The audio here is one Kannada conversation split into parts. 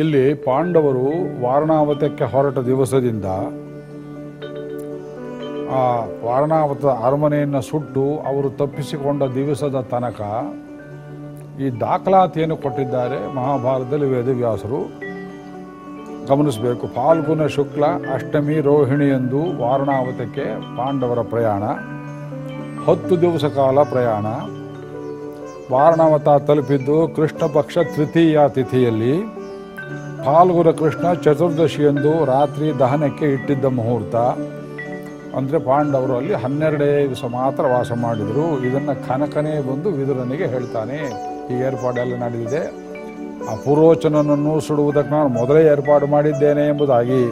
ಇಲ್ಲಿ ಪಾಂಡವರು ವಾರಣಾವತಕ್ಕೆ ಹೊರಟ ದಿವಸದಿಂದ ಆ ವಾರಣಾವತ ಅರಮನೆಯನ್ನು ಸುಟ್ಟು ಅವರು ತಪ್ಪಿಸಿಕೊಂಡ ದಿವಸದ ತನಕ ಈ ದಾಖಲಾತಿಯನ್ನು ಕೊಟ್ಟಿದ್ದಾರೆ ಮಹಾಭಾರತದಲ್ಲಿ ವೇದವ್ಯಾಸರು. ಗಮನಿಸಬೇಕು, ಫಾಲ್ಗುನ ಶುಕ್ಲ, ಅಷ್ಟಮಿ ರೋಹಿಣಿಯಂದು ವಾರಣಾವತಕ್ಕೆ ಪಾಂಡವರ ಪ್ರಯಾಣ, ಹತ್ತು ದಿವಸ ಕಾಲ ಪ್ರಯಾಣ. ವಾರಣಾವತ ತಲುಪಿದ್ದು ಕೃಷ್ಣಪಕ್ಷ ತೃತೀಯ ತಿಥಿಯಲ್ಲಿ ಫಾಲ್ಗುಣ ಕೃಷ್ಣ ಚತುರ್ದಶಿಯಂದು ರಾತ್ರಿ ದಹನಕ್ಕೆ ಇಟ್ಟಿದ್ದ ಮುಹೂರ್ತ. ಅಂದರೆ ಪಾಂಡವರು ಅಲ್ಲಿ ಹನ್ನೆರಡೇ ದಿವಸ ಮಾತ್ರ ವಾಸ ಮಾಡಿದರು. ಇದನ್ನು ಕನಕನೇ ಬಂದು ವಿದುರನಿಗೆ ಹೇಳ್ತಾನೆ. ಈ ಏರ್ಪಾಡೆಲ್ಲ ನಡೆದಿದೆ. ಆ ಪುರೋಚನನನ್ನು ಸುಡುವುದಕ್ಕೆ ನಾನು ಮೊದಲೇ ಏರ್ಪಾಡು ಮಾಡಿದ್ದೇನೆ ಎಂಬುದಾಗಿ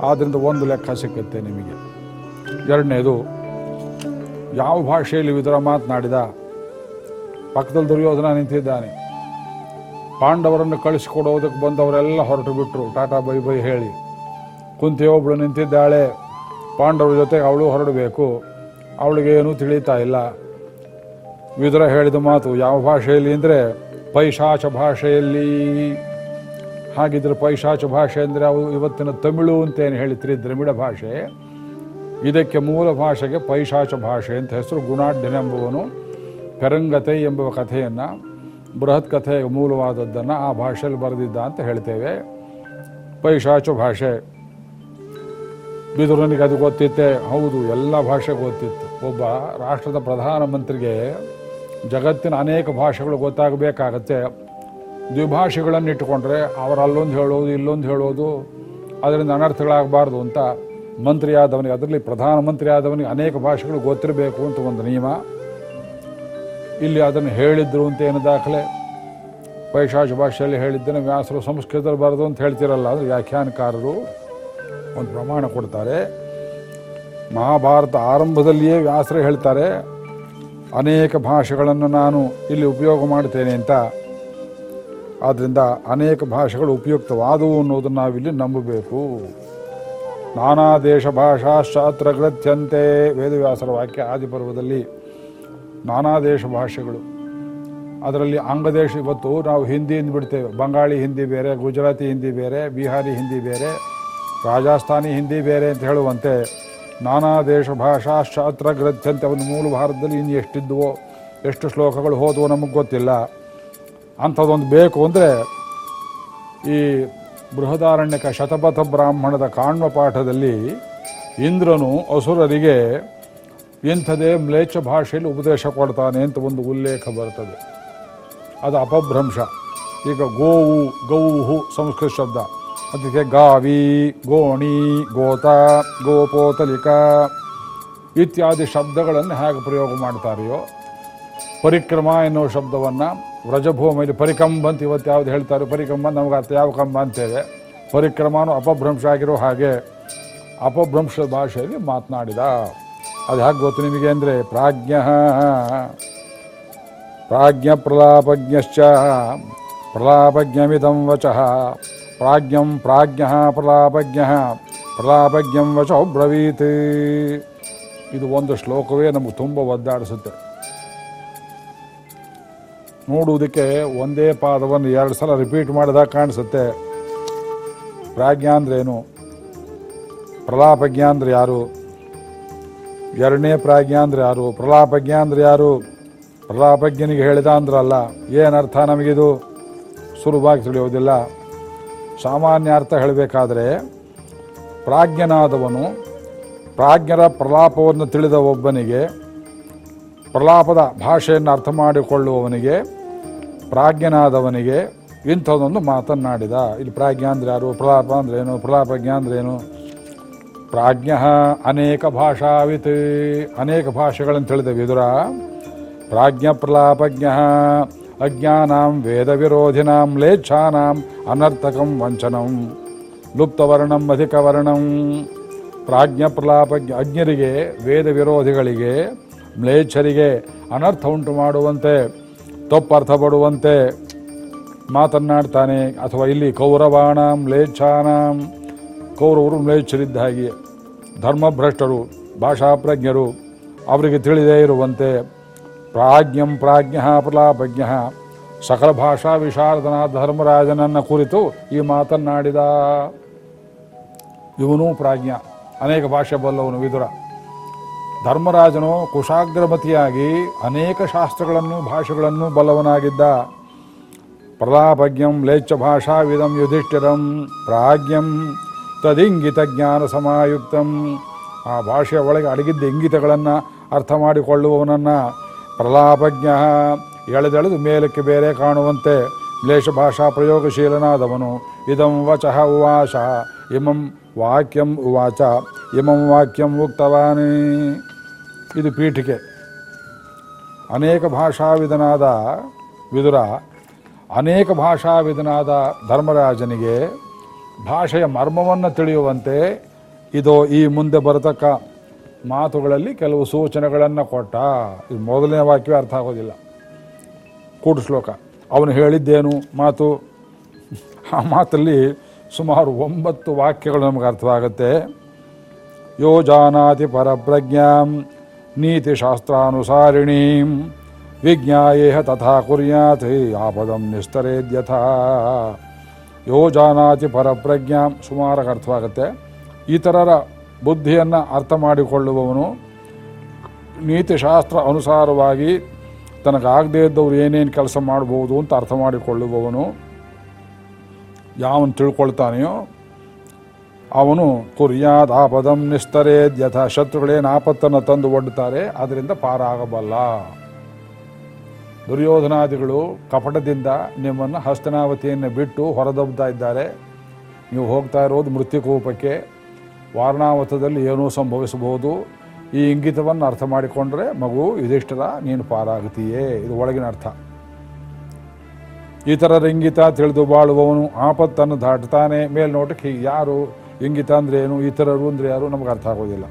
ಆದ್ದರಿಂದ ಒಂದು ಲೆಕ್ಕ ಸಿಕ್ಕುತ್ತೆ ನಿಮಗೆ. ಎರಡನೇದು, ಯಾವ ಭಾಷೆಯಲ್ಲಿ ವಿದುರ ಮಾತನಾಡಿದ? ಪಕ್ಕದಲ್ಲಿ ದುರ್ಯೋಧನ ನಿಂತಿದ್ದಾನೆ. ಪಾಂಡವರನ್ನು ಕಳಿಸ್ಕೊಡೋದಕ್ಕೆ ಬಂದವರೆಲ್ಲ ಹೊರಟು ಬಿಟ್ಟರು ಟಾಟಾ ಬೈ ಬೈ ಹೇಳಿ. ಕುಂತಿ ಒಬ್ಬಳು ನಿಂತಿದ್ದಾಳೆ. ಪಾಂಡವರ ಜೊತೆಗೆ ಅವಳು ಹೊರಡಬೇಕು. ಅವಳಿಗೆ ಏನೂ ತಿಳಿತಾ ಇಲ್ಲ. ವಿದುರ ಹೇಳಿದ ಮಾತು ಯಾವ ಭಾಷೆಯಲ್ಲಿ ಅಂದರೆ, ಪೈಶಾಚ ಭಾಷೆಯಲ್ಲಿ. ಹಾಗಿದ್ರೆ ಪೈಶಾಚ ಭಾಷೆ ಅಂದರೆ ಅವು ಇವತ್ತಿನ ತಮಿಳು ಅಂತೇನು ಹೇಳ್ತೀರಿ ದ್ರಮಿಡ ಭಾಷೆ. ಇದಕ್ಕೆ ಮೂಲ ಭಾಷೆಗೆ ಪೈಶಾಚ ಭಾಷೆ ಅಂತ ಹೆಸರು ಗುಣಾಢ್ಯನೆಂಬುವನು ಪೆರಂಗತೆ ಎಂಬ ಕಥೆಯನ್ನು ಬೃಹತ್ ಕಥೆ ಮೂಲವಾದದ್ದನ್ನು ಆ ಭಾಷೆಯಲ್ಲಿ ಬರೆದಿದ್ದ ಅಂತ ಹೇಳ್ತೇವೆ. ಪೈಶಾಚು ಭಾಷೆ. ಬಿದುರನಿಗೆ ಅದು ಗೊತ್ತಿತ್ತೆ. ಹೌದು, ಎಲ್ಲ ಭಾಷೆ ಗೊತ್ತಿತ್ತು. ಒಬ್ಬ ರಾಷ್ಟ್ರದ ಪ್ರಧಾನಮಂತ್ರಿಗೆ ಜಗತ್ತಿನ ಅನೇಕ ಭಾಷೆಗಳು ಗೊತ್ತಾಗಬೇಕಾಗತ್ತೆ. ದ್ವಿಭಾಷೆಗಳನ್ನು ಇಟ್ಟುಕೊಂಡ್ರೆ ಅವರು ಅಲ್ಲೊಂದು ಹೇಳೋದು, ಇಲ್ಲೊಂದು ಹೇಳೋದು, ಅದರಿಂದ ಅನರ್ಥಗಳಾಗಬಾರ್ದು ಅಂತ ಮಂತ್ರಿ ಆದವನಿಗೆ ಅದರಲ್ಲಿ ಪ್ರಧಾನಮಂತ್ರಿ ಆದವನಿಗೆ ಅನೇಕ ಭಾಷೆಗಳು ಗೊತ್ತಿರಬೇಕು ಅಂತ ಒಂದು ನಿಯಮ. ಇಲ್ಲಿ ಅದನ್ನು ಹೇಳಿದ್ರು ಅಂತ ಏನು ದಾಖಲೆ? ಪೈಶಾಚ ಭಾಷೆಯಲ್ಲಿ ಹೇಳಿದ್ದನ್ನು ವ್ಯಾಸರು ಸಂಸ್ಕೃತದಲ್ಲಿ ಬರೆದು ಅಂತ ಹೇಳ್ತಿರಲ್ಲ ಅಂದರೆ ವ್ಯಾಖ್ಯಾನಕಾರರು ಒಂದು ಪ್ರಮಾಣ ಕೊಡ್ತಾರೆ. ಮಹಾಭಾರತ ಆರಂಭದಲ್ಲಿಯೇ ವ್ಯಾಸರು ಹೇಳ್ತಾರೆ, ಅನೇಕ ಭಾಷೆಗಳನ್ನು ನಾನು ಇಲ್ಲಿ ಉಪಯೋಗ ಮಾಡ್ತೇನೆ ಅಂತ. ಆದ್ದರಿಂದ ಅನೇಕ ಭಾಷೆಗಳು ಉಪಯುಕ್ತವಾದವು ಅನ್ನೋದನ್ನು ನಾವಿಲ್ಲಿ ನಂಬಬೇಕು. ನಾನಾ ದೇಶ ಭಾಷಾಶಾಸ್ತ್ರ ಗ್ರಥ್ಯಂತೆ ವೇದವ್ಯಾಸರ ವಾಕ್ಯ ಆದಿಪರ್ವದಲ್ಲಿ ನಾನಾ ದೇಶ ಭಾಷೆಗಳು. ಅದರಲ್ಲಿ ಆಂಗ್ಲದೇಶ ಇವತ್ತು ನಾವು ಹಿಂದಿ ಬಿಡ್ತೇವೆ. ಬಂಗಾಳಿ ಹಿಂದಿ ಬೇರೆ, ಗುಜರಾತಿ ಹಿಂದಿ ಬೇರೆ, ಬಿಹಾರಿ ಹಿಂದಿ ಬೇರೆ, ರಾಜಸ್ಥಾನಿ ಹಿಂದಿ ಬೇರೆ ಅಂತ ಹೇಳುವಂತೆ ನಾನಾ ದೇಶ ಭಾಷಾ ಶಾಸ್ತ್ರ ಗ್ರಂಥಂತೆ ಒಂದು ಮೂಲ ಭಾರತದಲ್ಲಿ ಇನ್ನು ಎಷ್ಟಿದ್ವೋ, ಎಷ್ಟು ಶ್ಲೋಕಗಳು ಹೋದವು ನಮಗೆ ಗೊತ್ತಿಲ್ಲ. ಅಂಥದ್ದೊಂದು ಬೇಕು ಅಂದರೆ ಈ ಬೃಹದಾರಣ್ಯಕ ಶತಪಥ ಬ್ರಾಹ್ಮಣದ ಕಾಣ್ವ ಪಾಠದಲ್ಲಿ ಇಂದ್ರನು ಅಸುರರಿಗೆ ಇಂಥದೇ ಮ್ಲೇಚ್ಛ ಭಾಷೆಯಲ್ಲಿ ಉಪದೇಶ ಕೊಡ್ತಾನೆ ಅಂತ ಒಂದು ಉಲ್ಲೇಖ ಬರ್ತದೆ. ಅದು ಅಪಭ್ರಂಶ. ಈಗ ಗೋವು, ಗೌಹು, ಸಂಸ್ಕೃತ ಶಬ್ದ. ಅದಕ್ಕೆ ಗಾವಿ, ಗೋಣಿ, ಗೋತ, ಗೋಪೋತಲಿಕ ಇತ್ಯಾದಿ ಶಬ್ದಗಳನ್ನು ಹೇಗೆ ಪ್ರಯೋಗ ಮಾಡ್ತಾರೆಯೋ, ಪರಿಕ್ರಮ ಎನ್ನುವ ಶಬ್ದವನ್ನು ವ್ರಜಭೂಮಿಯಲ್ಲಿ ಪರಿಕಂಬ ಅಂತ ಇವತ್ತು ಯಾವ್ದು ಹೇಳ್ತಾರೆ? ಪರಿಕಂಬ ನಮಗೆ ಅರ್ಥ ಯಾವ ಕಂಬ ಅಂತೇವೆ ಪರಿಕ್ರಮನೂ ಅಪಭ್ರಂಶ ಆಗಿರೋ ಹಾಗೆ ಅಪಭ್ರಂಶ ಭಾಷೆಯಲ್ಲಿ ಮಾತನಾಡಿದ. ಅದು ಹೇಗೆ ಗೊತ್ತು ನಿಮಗೆ ಅಂದರೆ ಪ್ರಾಜ್ಞ. ಪ್ರಾಜ್ಞ ಪ್ರಲಾಪಜ್ಞಶ್ಚ ಪ್ರಲಾಪಜ್ಞಮಿದಂ ವಚಃ. ಪ್ರಾಜ್ಞಂ ಪ್ರಾಜ್ಞ ಪ್ರಲಾಪಜ್ಞ. ಪ್ರಲಾಪಜ್ಞಂ ವಚ ಬ್ರವೀತ್. ಇದು ಒಂದು ಶ್ಲೋಕವೇ ನಮಗೆ ತುಂಬ ಒದ್ದಾಡಿಸುತ್ತೆ. ನೋಡುವುದಕ್ಕೆ ಒಂದೇ ಪಾದವನ್ನು ಎರಡು ಸಲ ರಿಪೀಟ್ ಮಾಡಿದಾಗ ಕಾಣಿಸುತ್ತೆ. ಪ್ರಾಜ್ಞ ಅಂದ್ರೇನು ಪ್ರಲಾಪಜ್ಞ ಅಂದರೆ ಯಾರು? ಎರಡನೇ ಪ್ರಾಜ್ಞ ಅಂದ್ರೆ ಯಾರು? ಪ್ರಲಾಪಜ್ಞ ಅಂದ್ರೆ ಯಾರು? ಪ್ರಲಾಪಜ್ಞನಿಗೆ ಹೇಳಿದ ಅಂದ್ರಲ್ಲ ಏನರ್ಥ ನಮಗಿದು? ಸುಲಭವಾಗಿ ತಿಳಿಯೋದಿಲ್ಲ ಸಾಮಾನ್ಯ ಅರ್ಥ ಹೇಳಬೇಕಾದ್ರೆ, ಪ್ರಾಜ್ಞನಾದವನು ಪ್ರಾಜ್ಞರ ಪ್ರಲಾಪವನ್ನು ತಿಳಿದ ಒಬ್ಬನಿಗೆ, ಪ್ರಲಾಪದ ಭಾಷೆಯನ್ನು ಅರ್ಥ ಮಾಡಿಕೊಳ್ಳುವವನಿಗೆ, ಪ್ರಾಜ್ಞನಾದವನಿಗೆ ಇಂಥದ್ದೊಂದು ಮಾತನ್ನಾಡಿದ. ಇಲ್ಲಿ ಪ್ರಾಜ್ಞ ಅಂದ್ರೆ ಯಾರು? ಪ್ರಲಾಪ ಅಂದ್ರೇನು ಪ್ರಲಾಪಜ್ಞ ಅಂದ್ರೇನು ಪ್ರಾಜ್ಞ ಅನೇಕ ಭಾಷಾವಿತ್. ಅನೇಕ ಭಾಷೆಗಳನ್ನು ತಿಳಿದ ವಿದುರ ಪ್ರಾಜ್ಞ ಪ್ರಲಾಪಜ್ಞ ಅಜ್ಞಾನಾಂ ವೇದ ವಿರೋಧಿನಾಂ ಲೇಚ್ಛಾನಾಂ ಅನರ್ಥಕಂ ವಂಚನಂ ಲುಪ್ತವರ್ಣಂ ಅಧಿಕವರ್ಣಂ. ಪ್ರಾಜ್ಞ ಪ್ರಲಾಪಜ್ಞ ಅಜ್ಞರಿಗೆ, ವೇದ ವಿರೋಧಿಗಳಿಗೆ, ಮ್ಲೇಚ್ಛರಿಗೆ ಅನರ್ಥ ಉಂಟು ಮಾಡುವಂತೆ ತಪ್ಪರ್ಥ ಪಡುವಂತೆ ಮಾತನ್ನಾಡ್ತಾನೆ. ಅಥವಾ ಇಲ್ಲಿ ಕೌರವಾಣಂ ಮ್ಲೇಚ್ಛಾನಾಂ ಕೌರವರು ಮ್ಲೇಚ್ಛರಿದ್ದ ಹಾಗೆ ಧರ್ಮಭ್ರಷ್ಟರು, ಭಾಷಾಪ್ರಜ್ಞರು ಅವರಿಗೆ ತಿಳಿದೇ ಇರುವಂತೆ ಪ್ರಾಜ್ಞಂ ಪ್ರಾಜ್ಞ ಪ್ರಲಾಪಜ್ಞ ಸಕಲ ಭಾಷಾ ವಿಶಾರದನ ಧರ್ಮರಾಜನನ್ನ ಕುರಿತು ಈ ಮಾತನ್ನಾಡಿದ. ಇವನು ಪ್ರಾಜ್ಞ. ಅನೇಕ ಭಾಷೆ ಬಲ್ಲವನು ವಿದುರ. ಧರ್ಮರಾಜನು ಕುಶಾಗ್ರಮತಿಯಾಗಿ ಅನೇಕ ಶಾಸ್ತ್ರಗಳನ್ನು, ಭಾಷೆಗಳನ್ನು ಬಲ್ಲವನಾಗಿದ್ದ. ಪ್ರಲಾಪಜ್ಞಂ ಲೇಚ್ಛ ಭಾಷಾವಿದಂ ಯುಧಿಷ್ಠಿರಂ ಪ್ರಾಜ್ಞಂ ತದಿಂಗಿತ ಜ್ಞಾನ ಸಮಾಯುಕ್ತಂ. ಆ ಭಾಷೆಯ ಒಳಗೆ ಅಡಗಿದ್ದ ಇಂಗಿತಗಳನ್ನು ಅರ್ಥ ಮಾಡಿಕೊಳ್ಳುವವನನ್ನು ಪ್ರಲಾಪಜ್ಞ. ಎಳೆದೆಳೆದು ಮೇಲಕ್ಕೆ ಬೇರೆ ಕಾಣುವಂತೆ ಲೇಷ ಭಾಷಾ ಪ್ರಯೋಗಶೀಲನಾದವನು. ಇದಂ ವಚಃ ಉವಾಚ. ಇಮಂ ವಾಕ್ಯಂ ಉವಾಚ. ಇಮಂ ವಾಕ್ಯಂ ಉಕ್ತವಾನಿ. ಇದು ಪೀಠಿಕೆ. ಅನೇಕ ಭಾಷಾವಿದನಾದ ವಿದುರ, ಅನೇಕ ಭಾಷಾವಿದನಾದ ಧರ್ಮರಾಜನಿಗೆ ಭಾಷೆಯ ಮರ್ಮವನ್ನು ತಿಳಿಯುವಂತೆ ಇದು ಈ ಮುಂದೆ ಬರತಕ್ಕ ಮಾತುಗಳಲ್ಲಿ ಕೆಲವು ಸೂಚನೆಗಳನ್ನು ಕೊಟ್ಟ. ಇದು ಮೊದಲನೇ ವಾಕ್ಯವೇ ಅರ್ಥ ಆಗೋದಿಲ್ಲ. ಕೂಡು ಶ್ಲೋಕ. ಅವನು ಹೇಳಿದ್ದೇನು? ಮಾತು? ಆ ಮಾತಲ್ಲಿ ಸುಮಾರು ಒಂಬತ್ತು ವಾಕ್ಯಗಳು ನಮಗೆ ಅರ್ಥವಾಗುತ್ತೆ. ಯೋ ಜಾನಾತಿ ಪರಪ್ರಜ್ಞಾಂ ನೀತಿಶಾಸ್ತ್ರಾನುಸಾರಿಣೀಂ ವಿಜ್ಞಾಯೇಹ ತಥಾ ಕುರ್ಯಾತ್ ಆಪದಂ ನಿಸ್ತರೇದ್ಯಥಾ. ಯೋ ಜಾನಾತಿ ಪರಪ್ರಜ್ಞಾಂ ಸುಮಾರಾಗಿ ಅರ್ಥವಾಗುತ್ತೆ. ಇತರರ ಬುದ್ಧಿಯನ್ನು ಅರ್ಥ ಮಾಡಿಕೊಳ್ಳುವವನು ನೀತಿಶಾಸ್ತ್ರ ಅನುಸಾರವಾಗಿ ತನಗಾಗದೇ ಇದ್ದವ್ರು ಏನೇನು ಕೆಲಸ ಮಾಡ್ಬೋದು ಅಂತ ಅರ್ಥ ಮಾಡಿಕೊಳ್ಳುವವನು ಯಾವನು ತಿಳ್ಕೊಳ್ತಾನೆಯೋ ಅವನು ಕುರಿಯಾದ ಆಪದಂ ನಿಸ್ತರೇದ್ ಯಥ ಶತ್ರುಗಳೇನು ಆಪತ್ತನ್ನು ತಂದು ಒಡ್ಡುತ್ತಾರೆ ಅದರಿಂದ ಪಾರಾಗಬಲ್ಲ. ದುರ್ಯೋಧನಾದಿಗಳು ಕಪಟದಿಂದ ನಿಮ್ಮನ್ನು ಹಸ್ತನಾವತಿಯನ್ನು ಬಿಟ್ಟು ಹೊರದಬ್ತಾ ಇದ್ದಾರೆ. ನೀವು ಹೋಗ್ತಾ ಇರೋದು ಮೃತ್ಯುಕೋಪಕ್ಕೆ. ವಾರಣಾವತದಲ್ಲಿ ಏನೂ ಸಂಭವಿಸಬಹುದು. ಈ ಇಂಗಿತವನ್ನು ಅರ್ಥ ಮಾಡಿಕೊಂಡ್ರೆ ಮಗು ಯುಧಿಷ್ಠರ, ನೀನು ಪಾರಾಗುತ್ತೀಯೇ ಇದು ಒಳಗಿನ ಅರ್ಥ. ಇತರರ ಇಂಗಿತ ತಿಳಿದು ಬಾಳುವವನು ಆಪತ್ತನ್ನು ದಾಟ್ತಾನೆ ಮೇಲ್ನೋಟಕ್ಕೆ ಯಾರು ಇಂಗಿತ ಅಂದ್ರೆ ಏನು, ಇತರರು ಅಂದರೆ ಯಾರು ನಮಗೆ ಅರ್ಥ ಆಗೋದಿಲ್ಲ.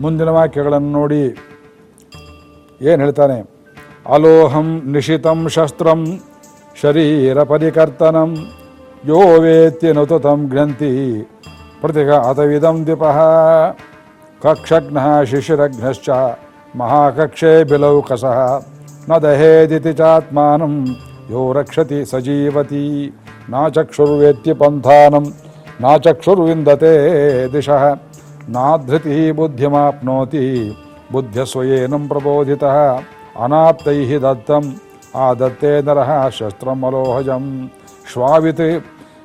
ಮುಂದಿನ ವಾಕ್ಯಗಳನ್ನು ನೋಡಿ. ಏನು ಹೇಳ್ತಾನೆ? ಅಲೋಹಂ ನಿಶಿತಂ ಶಸ್ತ್ರಂ ಶರೀರ ಪರಿಕರ್ತನಂ ಯೋ ವೇತ್ಯ ನುತಂ ಗ್ರಂಥಿ ಪ್ರತಿಘಾತವಿದಂ ದಿಪಃ ಕಕ್ಷಗ್ನಃ ಶಿಶಿರಘ್ನಶ್ಚ ಮಹಾಕಕ್ಷೆ ಬಿಲೌಕಸಃ ನ ದಹೇದಿತಿ ಚಾತ್ಮಾನಂ ಯೋ ರಕ್ಷತಿ ಸಜೀವತಿ ನಾಚಕ್ಷುರ್ವೇತ್ಯ ಪಂಥಾನಂ ನಾಚಕ್ಷುರ್ವಿಂದತೆ ದಿಶಃ ನಾಧೃತಿ ಬುದ್ಧಿಮಾಪ್ನೋತಿ ಬುದ್ಧ್ಯಸ್ವಯೇನಂ ಪ್ರಬೋಧಿತಃ ಅನಾಪ್ತೈಃ ದತ್ತಂ ಆ ದತ್ತೇ ನರಃ ಶಸ್ತ್ರಮಲೋಹಜಂ ಶ್ವಾವಿತ್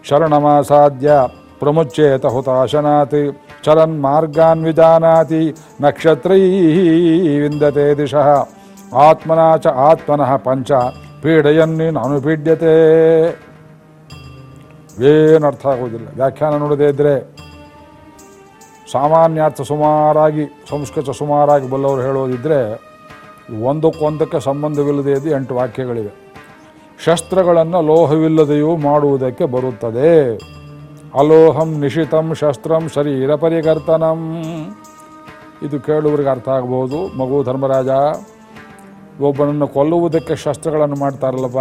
ಶರಣಮಾಸಾಧ್ಯ ಪ್ರಮುಚ್ಚೇತ ಹುತಾಶನಾತ್ ಚಲನ್ ಮಾರ್ಗಾನ್ ವಿಜಾನಾತಿ ನಕ್ಷತ್ರೈ ವಿಂದತೆ ದಿಶಃ ಆತ್ಮನಾ ಚ ಆತ್ಮನಃ ಪಂಚ ಪೀಡೆಯನ್ನಿ ಅನುಪೀಡ್ಯತೆ ಏನು ಅರ್ಥ ಆಗೋದಿಲ್ಲ ವ್ಯಾಖ್ಯಾನ ನೋಡದೇ ಇದ್ದರೆ ಸಾಮಾನ್ಯಾರ್ಥ ಸುಮಾರಾಗಿ, ಸಂಸ್ಕೃತ ಸುಮಾರಾಗಿ ಬಲ್ಲವರು ಹೇಳೋದಿದ್ರೆ ಒಂದಕ್ಕೊಂದಕ್ಕೆ ಸಂಬಂಧವಿಲ್ಲದೆ ಇದು ಎಂಟು ವಾಕ್ಯಗಳಿವೆ. ಶಸ್ತ್ರಗಳನ್ನು ಲೋಹವಿಲ್ಲದೆಯೂ ಮಾಡುವುದಕ್ಕೆ ಬರುತ್ತದೆ. ಅಲೋಹಂ ನಿಶಿತಂ ಶಸ್ತ್ರಂ ಶರೀರ ಪರಿಕರ್ತನಂ. ಇದು ಕೇಳುವರಿಗೆ ಅರ್ಥ ಆಗ್ಬೋದು. ಮಗು ಧರ್ಮರಾಜ, ಒಬ್ಬನನ್ನು ಕೊಲ್ಲುವುದಕ್ಕೆ ಶಸ್ತ್ರಗಳನ್ನು ಮಾಡ್ತಾರಲ್ಲಪ್ಪ.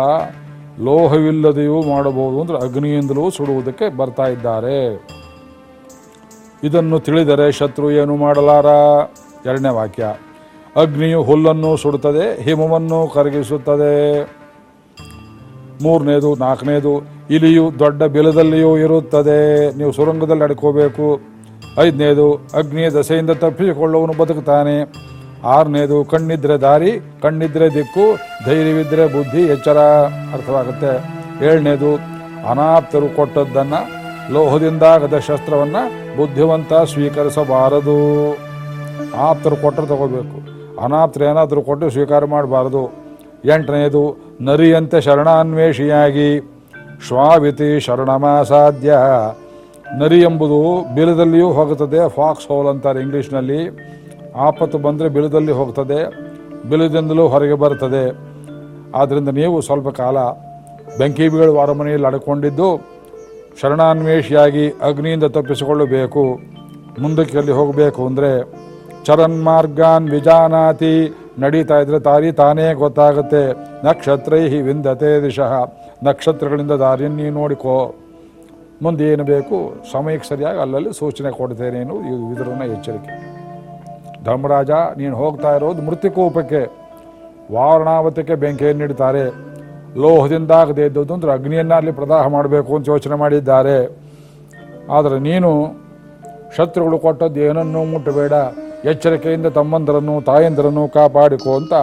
ಲೋಹವಿಲ್ಲದೆಯೂ ಮಾಡಬಹುದು ಅಂದರೆ ಅಗ್ನಿಯಿಂದಲೂ ಸುಡುವುದಕ್ಕೆ ಬರ್ತಾ ಇದ್ದಾರೆ. ಇದನ್ನು ತಿಳಿದರೆ ಶತ್ರು ಏನು ಮಾಡಲಾರ? ಎರಡನೇ ವಾಕ್ಯ. ಅಗ್ನಿಯು ಹುಲ್ಲನ್ನು ಸುಡುತ್ತದೆ, ಹಿಮವನ್ನು ಕರಗಿಸುತ್ತದೆ. ಮೂರನೇದು, ನಾಲ್ಕನೇದು, ಇಲಿಯು ದೊಡ್ಡ ಬಿಲದಲ್ಲಿಯೂ ಇರುತ್ತದೆ. ನೀವು ಸುರಂಗದಲ್ಲಿ ನಡ್ಕೋಬೇಕು. ಐದನೇದು, ಅಗ್ನಿಯ ದಸೆಯಿಂದ ತಪ್ಪಿಸಿಕೊಳ್ಳುವನು ಬದುಕುತ್ತಾನೆ. ಆರನೇದು, ಕಣ್ಣಿದ್ರೆ ದಾರಿ, ಕಣ್ಣಿದ್ರೆ ದಿಕ್ಕು, ಧೈರ್ಯವಿದ್ರೆ ಬುದ್ಧಿ, ಎಚ್ಚರ. ಅರ್ಥವಾಗುತ್ತೆ. ಏಳನೇದು, ಅನಾಪ್ತರು ಕೊಟ್ಟದ್ದನ್ನು, ಲೋಹದಿಂದಾಗದ ಶಸ್ತ್ರವನ್ನ ಬುದ್ಧಿವಂತ ಸ್ವೀಕರಿಸಬಾರದು. ಆಪ್ತರು ಕೊಟ್ಟರೆ ತಗೋಬೇಕು. ಅನಾಪ್ತರು ಏನಾದರೂ ಕೊಟ್ಟು ಸ್ವೀಕಾರ ಮಾಡಬಾರ್ದು. ಎಂಟನೆಯದು ನರಿಯಂತೆ ಶರಣಾನ್ವೇಷಿಯಾಗಿ. ಶ್ವಾವಿತಿ ಶರಣಮಾಸಾಧ್ಯ. ನರಿ ಎಂಬುದು ಬಿಲದಲ್ಲಿಯೂ ಹೋಗುತ್ತದೆ, ಫಾಕ್ಸ್ ಹೋಲ್ ಅಂತಾರೆ ಇಂಗ್ಲೀಷ್ನಲ್ಲಿ. ಆಪತ್ತು ಬಂದರೆ ಬಿಲದಲ್ಲಿ ಹೋಗ್ತದೆ, ಬಿಲದಿಂದಲೂ ಹೊರಗೆ ಬರ್ತದೆ ಆದ್ದರಿಂದ ನೀವು ಸ್ವಲ್ಪ ಕಾಲ ಬೆಂಕಿ ಬೀಳುವ ಅರಮನೆಯಲ್ಲಿ ಅಡ್ಕೊಂಡಿದ್ದು, ಶರಣಾನ್ವೇಷಿಯಾಗಿ ಅಗ್ನಿಯಿಂದ ತಪ್ಪಿಸಿಕೊಳ್ಳಬೇಕು. ಮುಂದಕ್ಕೆ ಅಲ್ಲಿ ಹೋಗಬೇಕು ಅಂದರೆ ಚರನ್ಮಾರ್ಗಾನ್ ವಿಜಾನಾತಿ ನಡೀತಾ ಇದ್ರೆ ತಾರಿ ತಾನೇ ಗೊತ್ತಾಗುತ್ತೆ. ನಕ್ಷತ್ರೈಹಿ ವಿಂದತೆ ದಿಶಃ. ನಕ್ಷತ್ರಗಳಿಂದ ದಾರಿಯನ್ನು ನೀನು ನೋಡಿಕೋ. ಮುಂದೆ ಬೇಕು? ಸಮಯಕ್ಕೆ ಸರಿಯಾಗಿ ಅಲ್ಲಲ್ಲಿ ಸೂಚನೆ ಕೊಡ್ತೇನೇನು ಇದು ಇದರನ್ನ ಎಚ್ಚರಿಕೆ. ಧರ್ಮರಾಜ, ನೀನು ಹೋಗ್ತಾ ಇರೋದು ಮೃತಿಕೋಪಕ್ಕೆ ವಾರಣಾವತಕ್ಕೆ ಬೆಂಕಿಯನ್ನು ನೀಡ್ತಾರೆ. ಲೋಹದಿಂದಾಗದೇ ಇದ್ದದ್ದು ಅಂದ್ರೆ ಅಗ್ನಿಯನ್ನ ಅಲ್ಲಿ ಪ್ರದಾಹ ಮಾಡಬೇಕು ಅಂತ ಯೋಚನೆ ಮಾಡಿದ್ದಾರೆ. ಆದರೆ ನೀನು ಶತ್ರುಗಳು ಕೊಟ್ಟದ್ದು ಏನನ್ನೂ ಮುಟ್ಟಬೇಡ. ಎಚ್ಚರಿಕೆಯಿಂದ ತಮ್ಮಂದರನ್ನು, ತಾಯಂದಿರನ್ನು ಕಾಪಾಡಿಕೋ ಅಂತ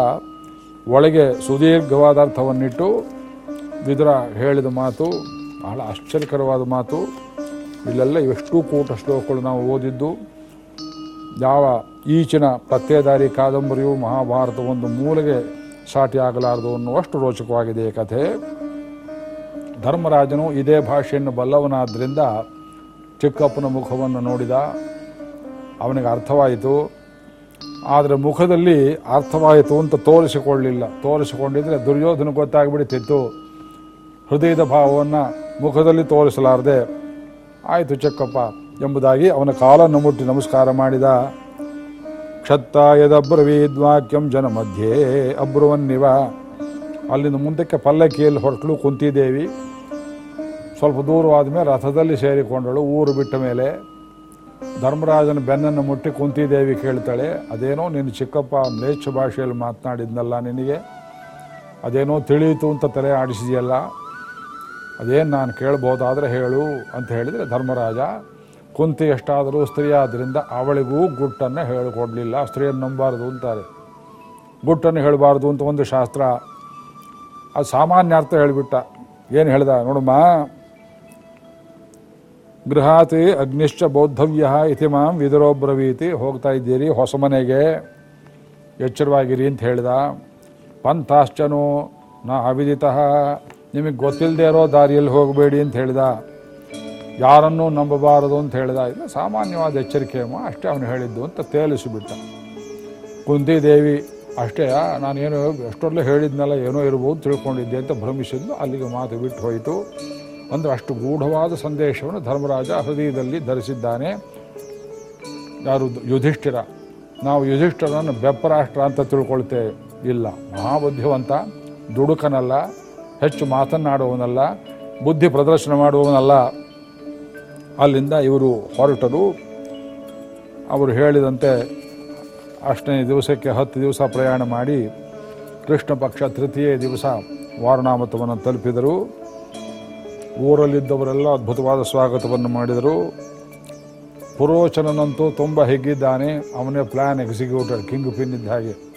ಒಳಗೆ ಸುದೀರ್ಘವಾದ ಅರ್ಥವನ್ನಿಟ್ಟು ವಿದುರ ಹೇಳಿದ ಮಾತು, ಬಹಳ ಆಶ್ಚರ್ಯಕರವಾದ ಮಾತು. ಇಲ್ಲೆಲ್ಲ ಎಷ್ಟು ಕೂಟ ಶ್ಲೋಕಗಳು ನಾವು ಓದಿದ್ದು. ಯಾವ ಈಚಿನ ಪತ್ತೇದಾರಿ ಕಾದಂಬರಿಯು ಮಹಾಭಾರತ ಒಂದು ಮೂಲೆಗೆ ಸಾಟಿ ಆಗಲಾರದು ಅನ್ನುವಷ್ಟು ರೋಚಕವಾಗಿದೆ ಈ ಕಥೆ. ಧರ್ಮರಾಜನು ಇದೇ ಭಾಷೆಯನ್ನು ಬಲ್ಲವನಾದ್ದರಿಂದ ಚಿಕ್ಕಪ್ಪನ ಮುಖವನ್ನು ನೋಡಿದ. ಅವನಿಗೆ ಅರ್ಥವಾಯಿತು. ಆದರೆ ಮುಖದಲ್ಲಿ ಅರ್ಥವಾಯಿತು ಅಂತ ತೋರಿಸಿಕೊಳ್ಳಿಲ್ಲ. ತೋರಿಸಿಕೊಂಡಿದ್ರೆ ದುರ್ಯೋಧನ ಗೊತ್ತಾಗ್ಬಿಡ್ತಿತ್ತು. ಹೃದಯದ ಭಾವವನ್ನು ಮುಖದಲ್ಲಿ ತೋರಿಸಲಾರದೆ, ಆಯಿತು ಚಕ್ಕಪ್ಪ ಎಂಬುದಾಗಿ ಅವನ ಕಾಲನ್ನು ಮುಟ್ಟಿ ನಮಸ್ಕಾರ ಮಾಡಿದ. ಕ್ಷತ್ತಾಯದಬ್ರವೀದ್ವಾಕ್ಯಂ ಜನ ಮಧ್ಯೆ ಅಬ್ರುವನ್ನಿವ. ಅಲ್ಲಿಂದ ಮುಂದಕ್ಕೆ ಪಲ್ಲಕ್ಕಿಯಲ್ಲಿ ಹೊರಟಳು ಕುಂತಿದೇವಿ. ಸ್ವಲ್ಪ ದೂರವಾದ ಮೇಲೆ ರಥದಲ್ಲಿ ಸೇರಿಕೊಂಡಳು. ಊರು ಬಿಟ್ಟ ಮೇಲೆ ಧರ್ಮರಾಜನ ಬೆನ್ನನ್ನು ಮುಟ್ಟಿ ಕುಂತಿದೇವಿ ಕೇಳ್ತಾಳೆ, ಅದೇನೋ ನಿನ್ನ ಚಿಕ್ಕಪ್ಪ ಮ್ಲೇಚ್ಛ ಭಾಷೆಯಲ್ಲಿ ಮಾತನಾಡಿದ್ನಲ್ಲ ನಿನಗೆ? ಅದೇನೋ ತಿಳಿಯಿತು ಅಂತ ತಲೆ ಆಡಿಸಿದೆಯಲ್ಲ? ಅದೇನು ನಾನು ಕೇಳ್ಬೋದಾದರೆ ಹೇಳು ಅಂತ ಹೇಳಿದರೆ ಧರ್ಮರಾಜ, ಕುಂತಿ ಎಷ್ಟಾದರೂ ಸ್ತ್ರೀ ಆದ್ದರಿಂದ ಅವಳಿಗೂ ಗುಟ್ಟನ್ನು ಹೇಳಿಕೊಡಲಿಲ್ಲ, ಸ್ತ್ರೀಯನ್ನು ನಂಬಾರದು ಅಂತಾರೆ. ಗುಟ್ಟನ್ನು ಹೇಳಬಾರ್ದು ಅಂತ ಒಂದು ಶಾಸ್ತ್ರ. ಅದು ಸಾಮಾನ್ಯ ಅರ್ಥ ಹೇಳಿಬಿಟ್ಟ. ಏನು ಹೇಳ್ದ? ನೋಡಮ್ಮ ಗೃಹಾತಿ ಅಗ್ನಿಶ್ಚ ಬೌದ್ಧವ್ಯ ಇತಿ ಮಾಂ ವಿದುರೋಬ್ರವೀತಿ. ಹೋಗ್ತಾ ಇದ್ದೀರಿ, ಹೊಸ ಮನೆಗೆ. ಎಚ್ಚರವಾಗಿರಿ ಅಂತ ಹೇಳಿದ. ಪಂಥಾಶ್ಚನು ನಾ ಅವಿದಿತಃ. ನಿಮಗೆ ಗೊತ್ತಿಲ್ಲದೆ ಇರೋ ದಾರಿಯಲ್ಲಿ ಹೋಗಬೇಡಿ ಅಂತ ಹೇಳ್ದ. ಯಾರನ್ನೂ ನಂಬಬಾರದು ಅಂತ ಹೇಳ್ದ. ಇದು ಸಾಮಾನ್ಯವಾದ ಎಚ್ಚರಿಕೆ ಅಷ್ಟೇ ಅವನು ಹೇಳಿದ್ದು ಅಂತ ತೇಲಿಸಿಬಿಟ್ಟ. ಕುಂತಿದೇವಿ ಅಷ್ಟೇ, ನಾನೇನು ಎಷ್ಟೊಲ್ಲೇ ಹೇಳಿದ್ನಲ್ಲ, ಏನೋ ಇರ್ಬೋದು ತಿಳ್ಕೊಂಡಿದ್ದೆ ಅಂತ ಭ್ರಮಿಸಿದ್ದು ಅಲ್ಲಿಗೆ ಮಾತು ಬಿಟ್ಟು ಹೋಯಿತು. ಅಂದರೆ ಅಷ್ಟು ಗೂಢವಾದ ಸಂದೇಶವನ್ನು ಧರ್ಮರಾಜ ಹೃದಯದಲ್ಲಿ ಧರಿಸಿದ್ದಾನೆ. ಯಾರು ಯುಧಿಷ್ಠಿರ, ನಾವು ಯುಧಿಷ್ಠಿರನನ್ನು ಬೆಪ್ಪರಾಷ್ಟ್ರ ಅಂತ ತಿಳ್ಕೊಳ್ತೇವೆ ಇಲ್ಲ. ಮಹಾಬುದ್ಧಿವಂತ, ದುಡುಕನಲ್ಲ, ಹೆಚ್ಚು ಮಾತನಾಡುವವನಲ್ಲ ಬುದ್ಧಿ ಪ್ರದರ್ಶನ ಮಾಡುವವನಲ್ಲ. ಅಲ್ಲಿಂದ ಇವರು ಹೊರಟರು. ಅವರು ಹೇಳಿದಂತೆ ಅಷ್ಟನೇ ದಿವಸಕ್ಕೆ ಹತ್ತು ದಿವಸ ಪ್ರಯಾಣ ಮಾಡಿ ಕೃಷ್ಣ ಪಕ್ಷ ತೃತೀಯ ದಿವಸ ವಾರಣಾಮತವನ್ನು ತಲುಪಿದರು. ಊರಲ್ಲಿದ್ದವರೆಲ್ಲ ಅದ್ಭುತವಾದ ಸ್ವಾಗತವನ್ನು ಮಾಡಿದರು. ಪುರೋಚನನಂತೂ ತುಂಬ ಹಿಗ್ಗಿದ್ದಾನೆ. ಅವನೇ ಪ್ಲ್ಯಾನ್ ಎಕ್ಸಿಕ್ಯೂಟರ್ ಕಿಂಗ್ ಪಿನ್ ಇದ್ದ ಹಾಗೆ.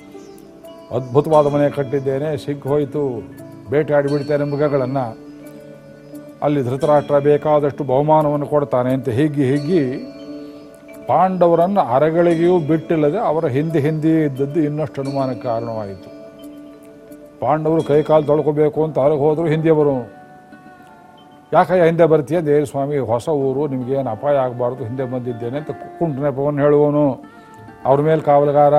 ಅದ್ಭುತವಾದ ಮನೆ ಕಟ್ಟಿದ್ದೇನೆ. ಸಿಗ್ ಹೋಯಿತು. ಬೇಟೆ ಆಡಿಬಿಡ್ತೇನೆ ಮೃಗಗಳನ್ನು. ಅಲ್ಲಿ ಧೃತರಾಷ್ಟ್ರ ಬೇಕಾದಷ್ಟು ಬಹುಮಾನವನ್ನು ಕೊಡ್ತಾನೆ ಅಂತ ಹಿಗ್ಗಿ ಹಿಗ್ಗಿ ಪಾಂಡವರನ್ನು ಅರಗಳಿಗೆಯೂ ಬಿಟ್ಟಿಲ್ಲದೆ ಅವರ ಹಿಂದೆ ಹಿಂದೆಯೇ ಇದ್ದದ್ದು ಇನ್ನಷ್ಟು ಅನುಮಾನಕ್ಕೆ ಕಾರಣವಾಯಿತು. ಪಾಂಡವರು ಕೈಕಾಲು ತೊಳ್ಕೋಬೇಕು ಅಂತ ಅರಗೆ ಹೋದರೂ ಹಿಂದೆ ಬರು ಯಾಕಯ್ಯ ಹಿಂದೆ ಬರ್ತೀಯ? ದೇವ್ರ ಸ್ವಾಮಿ, ಹೊಸ ಊರು, ನಿಮಗೇನು ಅಪಾಯ ಆಗಬಾರ್ದು, ಹಿಂದೆ ಬಂದಿದ್ದೇನೆ ಅಂತ ಕುಂಟು ನೆಪವನ್ನು ಹೇಳುವನು ಅವ್ರ ಮೇಲೆ ಕಾವಲುಗಾರ.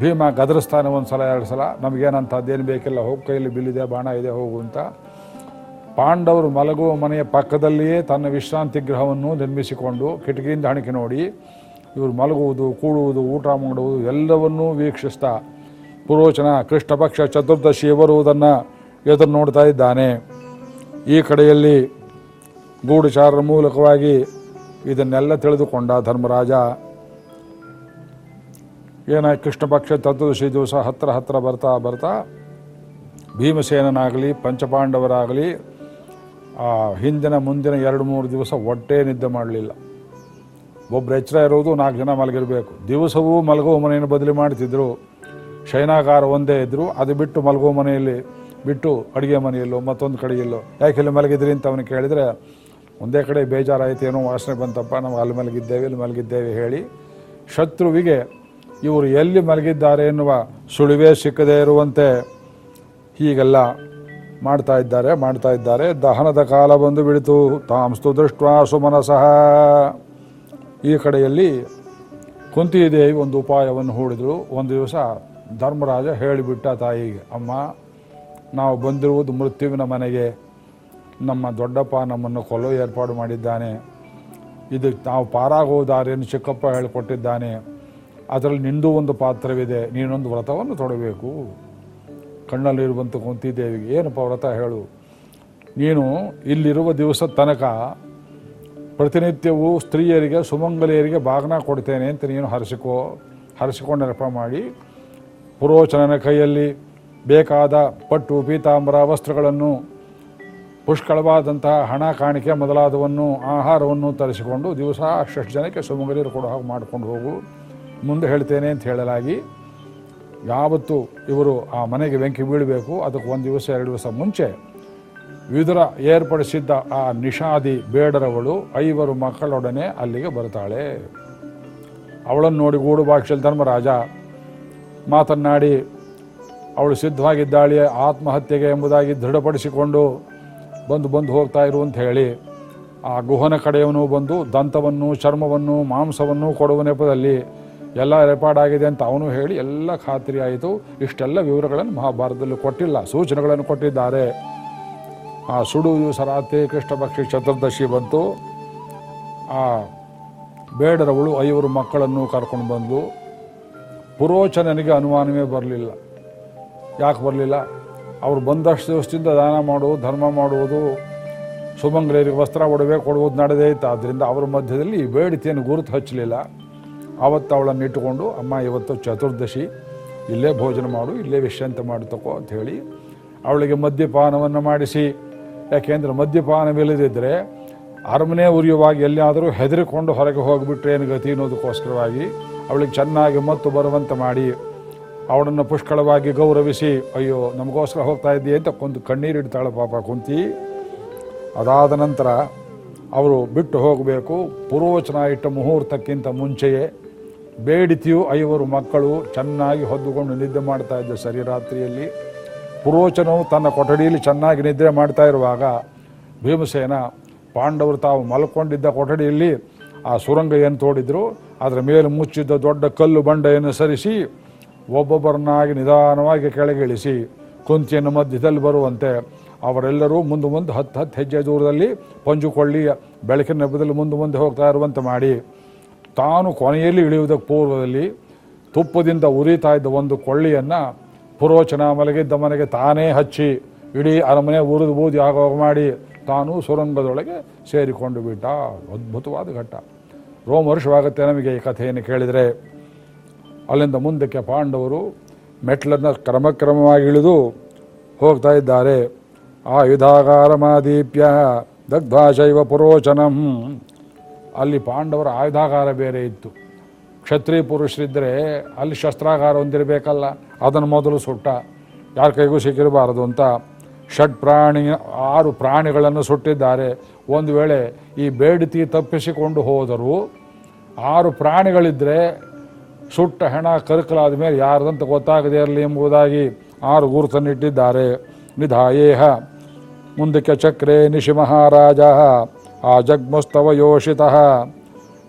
ಭೀಮ ಗದರಿಸ್ತಾನೆ ಒಂದು ಸಲ ಎರಡು ಸಲ ನಮಗೇನಂಥದ್ದೇನು ಬೇಕಿಲ್ಲ, ಹೋಗಿ ಕೈಯಲ್ಲಿ ಬಿಲ್ಲಿದೆ, ಬಾಣ ಇದೆ, ಹೋಗು ಅಂತ. ಪಾಂಡವರು ಮಲಗುವ ಮನೆಯ ಪಕ್ಕದಲ್ಲಿಯೇ ತನ್ನ ವಿಶ್ರಾಂತಿ ಗೃಹವನ್ನು ನಿರ್ಮಿಸಿಕೊಂಡು ಕಿಟಕಿಯಿಂದ ಹಣಿಕೆ ನೋಡಿ, ಇವರು ಮಲಗುವುದು, ಕೂಡುವುದು, ಊಟ ಮಾಡುವುದು, ಎಲ್ಲವನ್ನೂ ವೀಕ್ಷಿಸ್ತಾ, ಪುರೋಚನ ಕೃಷ್ಣ ಪಕ್ಷ ಚತುರ್ದಶಿ ಬರುವುದನ್ನು ಎದುರು ನೋಡ್ತಾ ಇದ್ದಾನೆ. ಈ ಕಡೆಯಲ್ಲಿ ಗೂಢಚಾರರ ಮೂಲಕವಾಗಿ ಇದನ್ನೆಲ್ಲ ತಿಳಿದುಕೊಂಡ ಧರ್ಮರಾಜ, ಏನ ಕೃಷ್ಣ ಪಕ್ಷ ಚತುರ್ದಶಿ ದಿವಸ ಹತ್ತಿರ ಹತ್ತಿರ ಬರ್ತಾ ಬರ್ತಾ ಭೀಮಸೇನನಾಗಲಿ, ಪಂಚಪಾಂಡವರಾಗಲಿ, ಆ ಹಿಂದಿನ ಮುಂದಿನ ಎರಡು ಮೂರು ದಿವಸ ಒಟ್ಟೇ ನಿದ್ದೆ ಮಾಡಲಿಲ್ಲ. ಒಬ್ಬರು ಎಚ್ಚರ ಇರೋದು ನಾಲ್ಕು ಜನ ಮಲಗಿರಬೇಕು. ದಿವಸವೂ ಮಲಗುವ ಮನೆಯನ್ನು ಬದಲಿ ಮಾಡ್ತಿದ್ರು. ಶಯನಾಗಾರ ಒಂದೇ ಇದ್ದರು ಅದು ಬಿಟ್ಟು ಮಲಗುವ ಮನೆಯಲ್ಲಿ ಬಿಟ್ಟು ಅಡುಗೆ ಮನೆಯಲ್ಲೋ ಮತ್ತೊಂದು ಕಡೆಯಲ್ಲೋ, ಯಾಕೆ ಇಲ್ಲಿ ಮಲಗಿದ್ರಿ ಅಂತ ಅವನು ಕೇಳಿದರೆ, ಒಂದೇ ಕಡೆ ಬೇಜಾರಾಯಿತು, ಏನೋ ವಾಸನೆ ಬಂತಪ್ಪ, ನಾವು ಅಲ್ಲಿ ಮಲಗಿದ್ದೇವೆ, ಇಲ್ಲಿ ಮಲಗಿದ್ದೇವೆ ಹೇಳಿ. ಶತ್ರುವಿಗೆ ಇವರು ಎಲ್ಲಿ ಮಲಗಿದ್ದಾರೆ ಎನ್ನುವ ಸುಳಿವೇ ಸಿಕ್ಕದೇ ಇರುವಂತೆ ಹೀಗೆಲ್ಲ ಮಾಡ್ತಾ ಇದ್ದಾರೆ ಮಾಡ್ತಾ ಇದ್ದಾರೆ. ದಹನದ ಕಾಲ ಬಂದು ಬಿಡಿತು. ತಾಂಸ್ತು ದೃಷ್ಟ ಸುಮನಸಃ. ಈ ಕಡೆಯಲ್ಲಿ ಕುಂತಿದೇವಿ ಒಂದು ಉಪಾಯವನ್ನು ಹೂಡಿದ್ರು. ಒಂದು ದಿವಸ ಧರ್ಮರಾಜ ಹೇಳಿಬಿಟ್ಟ ತಾಯಿಗೆ, ಅಮ್ಮ ನಾವು ಬಂದಿರುವುದು ಮೃತ್ಯುವಿನ ಮನೆಗೆ. ನಮ್ಮ ದೊಡ್ಡಪ್ಪ ನಮ್ಮನ್ನು ಕೊಲ್ಲೋ ಏರ್ಪಾಡು ಮಾಡಿದ್ದಾನೆ. ಇದು ನಾವು ಪಾರಾಗೋ ಚಿಕ್ಕಪ್ಪ ಹೇಳಿಕೊಟ್ಟಿದ್ದಾನೆ. ಅದರಲ್ಲಿ ನಿಂದು ಒಂದು ಪಾತ್ರವಿದೆ, ನೀನೊಂದು ವ್ರತವನ್ನು ತೊಡಬೇಕು. ಕಣ್ಣಲ್ಲಿರುವಂಥ ಕುಂತಿದ್ದೇವಿಗೆ ಏನಪ್ಪ ವ್ರತ ಹೇಳು. ನೀನು ಇಲ್ಲಿರುವ ದಿವಸ ತನಕ ಪ್ರತಿನಿತ್ಯವೂ ಸ್ತ್ರೀಯರಿಗೆ, ಸುಮಂಗಲಿಯರಿಗೆ ಬಾಗ್ನ ಕೊಡ್ತೇನೆ ಅಂತ ನೀನು ಹರಸಿಕೋ, ಹರಸಿಕೊಂಡು ನೆಪ ಮಾಡಿ. ಪುರೋಚನನ ಕೈಯಲ್ಲಿ ಬೇಕಾದ ಪಟ್ಟು ಪೀತಾಂಬರ ವಸ್ತ್ರಗಳನ್ನು, ಪುಷ್ಕಳವಾದಂತಹ ಹಣ ಕಾಣಿಕೆ ಮೊದಲಾದವನ್ನು, ಆಹಾರವನ್ನು ತರಿಸಿಕೊಂಡು ದಿವಸ ಅಷ್ಟು ಜನಕ್ಕೆ ಸುಮಂಗಲಿಯರು ಕೊಡೋ ಹಾಗೆ ಮಾಡಿಕೊಂಡು ಹೋಗು. ಮುಂದೆ ಹೇಳ್ತೇನೆ ಅಂತ ಹೇಳಲಾಗಿ, ಯಾವತ್ತು ಇವರು ಆ ಮನೆಗೆ ಬೆಂಕಿ ಬೀಳಬೇಕು, ಅದಕ್ಕೆ ಒಂದು ದಿವಸ, ಎರಡು ದಿವಸ ಮುಂಚೆ ವಿದುರ ಏರ್ಪಡಿಸಿದ್ದ ಆ ನಿಷಾದಿ ಬೇಡರವಳು ಐವರು ಮಕ್ಕಳೊಡನೆ ಅಲ್ಲಿಗೆ ಬರ್ತಾಳೆ ಅವಳನ್ನು ನೋಡಿ ಗೂಡು ಭಾಷೆಯಲ್ಲಿ ಧರ್ಮರಾಜ ಮಾತನ್ನಾಡಿ ಅವಳು ಸಿದ್ಧವಾಗಿದ್ದಾಳೆ ಆತ್ಮಹತ್ಯೆಗೆ ಎಂಬುದಾಗಿ ದೃಢಪಡಿಸಿಕೊಂಡು ಬಂದು ಬಂದು ಹೋಗ್ತಾ ಇರು ಅಂತ ಹೇಳಿ, ಆ ಗುಹನ ಕಡೆಯವನು ಬಂದು ದಂತವನ್ನು ಚರ್ಮವನ್ನು ಮಾಂಸವನ್ನು ಕೊಡುವ ನೆಪದಲ್ಲಿ ಎಲ್ಲ ರೆಕಾರ್ಡ್ ಆಗಿದೆ ಅಂತ ಅವನು ಹೇಳಿ ಎಲ್ಲ ಖಾತ್ರಿ ಆಯಿತು. ಇಷ್ಟೆಲ್ಲ ವಿವರಗಳನ್ನು ಮಹಾಭಾರತದಲ್ಲಿ ಕೊಟ್ಟಿಲ್ಲ, ಸೂಚನೆಗಳನ್ನು ಕೊಟ್ಟಿದ್ದಾರೆ. ಆ ಸುಡು ದಿವಸ ರಾತ್ರಿ ಕೃಷ್ಣ ಪಕ್ಷಿ ಚತುರ್ದಶಿ ಬಂತು. ಆ ಬೇಡರವಳು ಐವರು ಮಕ್ಕಳನ್ನು ಕರ್ಕೊಂಡು ಬಂದು ಪುರೋಚನನಿಗೆ ಅನುಮಾನವೇ ಬರಲಿಲ್ಲ. ಯಾಕೆ ಬರಲಿಲ್ಲ? ಅವ್ರು ಬಂದಷ್ಟು ದಿವಸದಿಂದ ದಾನ ಮಾಡುವುದು, ಧರ್ಮ ಮಾಡುವುದು ಸುಮಂಗಲಿಯರಿಗೆ ವಸ್ತ್ರ, ಒಡವೆ ಕೊಡುವುದು ನಡೆದೇ ಇತ್ತು. ಆದ್ದರಿಂದ ಅವರ ಮಧ್ಯದಲ್ಲಿ ಬೇಡಿಕೆಯನ್ನು ಗುರುತು ಹಚ್ಚಲಿಲ್ಲ. ಆವತ್ತು ಅವಳನ್ನು ಇಟ್ಟುಕೊಂಡು, ಅಮ್ಮ, ಇವತ್ತು ಚತುರ್ದಶಿ, ಇಲ್ಲೇ ಭೋಜನ ಮಾಡು, ಇಲ್ಲೇ ವಿಶ್ರಾಂತ ಮಾಡ್ತಕೋ ಅಂಥೇಳಿ ಅವಳಿಗೆ ಮದ್ಯಪಾನವನ್ನು ಮಾಡಿಸಿ. ಯಾಕೆಂದರೆ ಮದ್ಯಪಾನವಿಲ್ಲದಿದ್ದರೆ ಅರಮನೆ ಉರಿಯುವಾಗ ಎಲ್ಲಿಯಾದರೂ ಹೆದರಿಕೊಂಡು ಹೊರಗೆ ಹೋಗಿಬಿಟ್ರೆ ಏನು ಗತಿ ಅನ್ನೋದಕ್ಕೋಸ್ಕರವಾಗಿ ಅವಳಿಗೆ ಚೆನ್ನಾಗಿ ಮತ್ತು ಬರುವಂತೆ ಮಾಡಿ. ಅವಳನ್ನು ಪುಷ್ಕಳವಾಗಿ ಗೌರವಿಸಿ, ಅಯ್ಯೋ, ನಮಗೋಸ್ಕರ ಹೋಗ್ತಾ ಇದ್ದೀಯ ಅಂತ ಕೊಂದು ಕಣ್ಣೀರಿಡ್ತಾಳೆ ಪಾಪ ಕುಂತಿ. ಅದಾದ ನಂತರ ಅವರು ಬಿಟ್ಟು ಹೋಗಬೇಕು. ಪುರೋಚನ ಇಟ್ಟ ಮುಹೂರ್ತಕ್ಕಿಂತ ಮುಂಚೆಯೇ ಬೇಡಿತಿಯು ಐವರು ಮಕ್ಕಳು ಚೆನ್ನಾಗಿ ಹೊದ್ದುಕೊಂಡು ನಿದ್ದೆ ಮಾಡ್ತಾ ಇದ್ದ ಸರಿ ರಾತ್ರಿಯಲ್ಲಿ ಪುರೋಚನವು ತನ್ನ ಕೊಠಡಿಯಲ್ಲಿ ಚೆನ್ನಾಗಿ ನಿದ್ರೆ ಮಾಡ್ತಾ ಇರುವಾಗ ಭೀಮಸೇನ ಪಾಂಡವರು ತಾವು ಮಲ್ಕೊಂಡಿದ್ದ ಕೊಠಡಿಯಲ್ಲಿ ಆ ಸುರಂಗ ಏನು ತೋಡಿದ್ರು, ಅದರ ಮೇಲೆ ಮುಚ್ಚಿದ್ದ ದೊಡ್ಡ ಕಲ್ಲು ಬಂಡೆಯನ್ನು ಸರಿಸಿ ಒಬ್ಬೊಬ್ಬರನ್ನಾಗಿ ನಿಧಾನವಾಗಿ ಕೆಳಗಿಳಿಸಿ ಕುಂತಿಯನ್ನು ಮಧ್ಯದಲ್ಲಿ ಬರುವಂತೆ ಅವರೆಲ್ಲರೂ ಮುಂದೆ ಮುಂದೆ ಹತ್ತು ಹತ್ತು ಹೆಜ್ಜೆ ದೂರದಲ್ಲಿ ಪಂಜುಕೊಳ್ಳಿ ಬೆಳಕಿನ ನೆಪದಲ್ಲಿ ಮುಂದೆ ಮುಂದೆ ಹೋಗ್ತಾ ಇರುವಂತೆ ಮಾಡಿ. ತಾನು ಕೊನೆಯಲ್ಲಿ ಇಳಿಯುವುದಕ್ಕೆ ಪೂರ್ವದಲ್ಲಿ ತುಪ್ಪದಿಂದ ಉರಿತಾ ಇದ್ದ ಒಂದು ಕೊಳ್ಳಿಯನ್ನು ಪುರೋಚನ ಮಲಗಿದ್ದ ಮನೆಗೆ ತಾನೇ ಹಚ್ಚಿ, ಇಡೀ ಅರಮನೆ ಉರಿದು ಬೂದಿ ಆಗೋ ಮಾಡಿ ತಾನು ಸುರಂಗದೊಳಗೆ ಸೇರಿಕೊಂಡು ಬಿಟ್ಟ. ಅದ್ಭುತವಾದ ಘಟ್ಟ. ರೋಮಹರ್ಷವಾಗುತ್ತೆ ನಮಗೆ ಈ ಕಥೆಯನ್ನು ಕೇಳಿದರೆ ಅಲ್ಲಿಂದ ಮುಂದಕ್ಕೆ ಪಾಂಡವರು ಮೆಟ್ಲನ್ನು ಕ್ರಮಕ್ರಮವಾಗಿ ಇಳಿದು ಹೋಗ್ತಾ ಇದ್ದಾರೆ. ಆಯುಧಾಗಾರಮಾದೀಪ್ಯ ದಗ್ಧಾಶೈವ ಪುರೋಚನಂ. ಅಲ್ಲಿ ಪಾಂಡವರ ಆಯುಧಾಗಾರ ಬೇರೆ ಇತ್ತು. ಕ್ಷತ್ರಿಯ ಪುರುಷರಿದ್ದರೆ ಅಲ್ಲಿ ಶಸ್ತ್ರಾಗಾರ ಹೊಂದಿರಬೇಕಲ್ಲ, ಅದನ್ನು ಮೊದಲು ಸುಟ್ಟ. ಯಾರ ಕೈಗೂ ಸಿಕ್ಕಿರಬಾರದು ಅಂತ ಷಟ್ ಪ್ರಾಣಿ, ಆರು ಪ್ರಾಣಿಗಳನ್ನು ಸುಟ್ಟಿದ್ದಾರೆ. ಒಂದು ವೇಳೆ ಈ ಬೇಡತಿ ತಪ್ಪಿಸಿಕೊಂಡು ಹೋದರೂ ಆರು ಪ್ರಾಣಿಗಳಿದ್ದರೆ ಸುಟ್ಟ ಹೆಣ ಕರ್ಕಲಾದ ಮೇಲೆ ಯಾರದಂತ ಗೊತ್ತಾಗದೇ ಇರಲಿ ಎಂಬುದಾಗಿ ಆರು ಗುರುತನ್ನಿಟ್ಟಿದ್ದಾರೆ. ನಿಧಾಯೇಹ. ಮುಂದಕ್ಕೆ ಚಕ್ರೆ ನಿಶಿ ಮಹಾರಾಜ. ಆ ಜಗ್ಮಸ್ತವ ಯೋಷಿತ.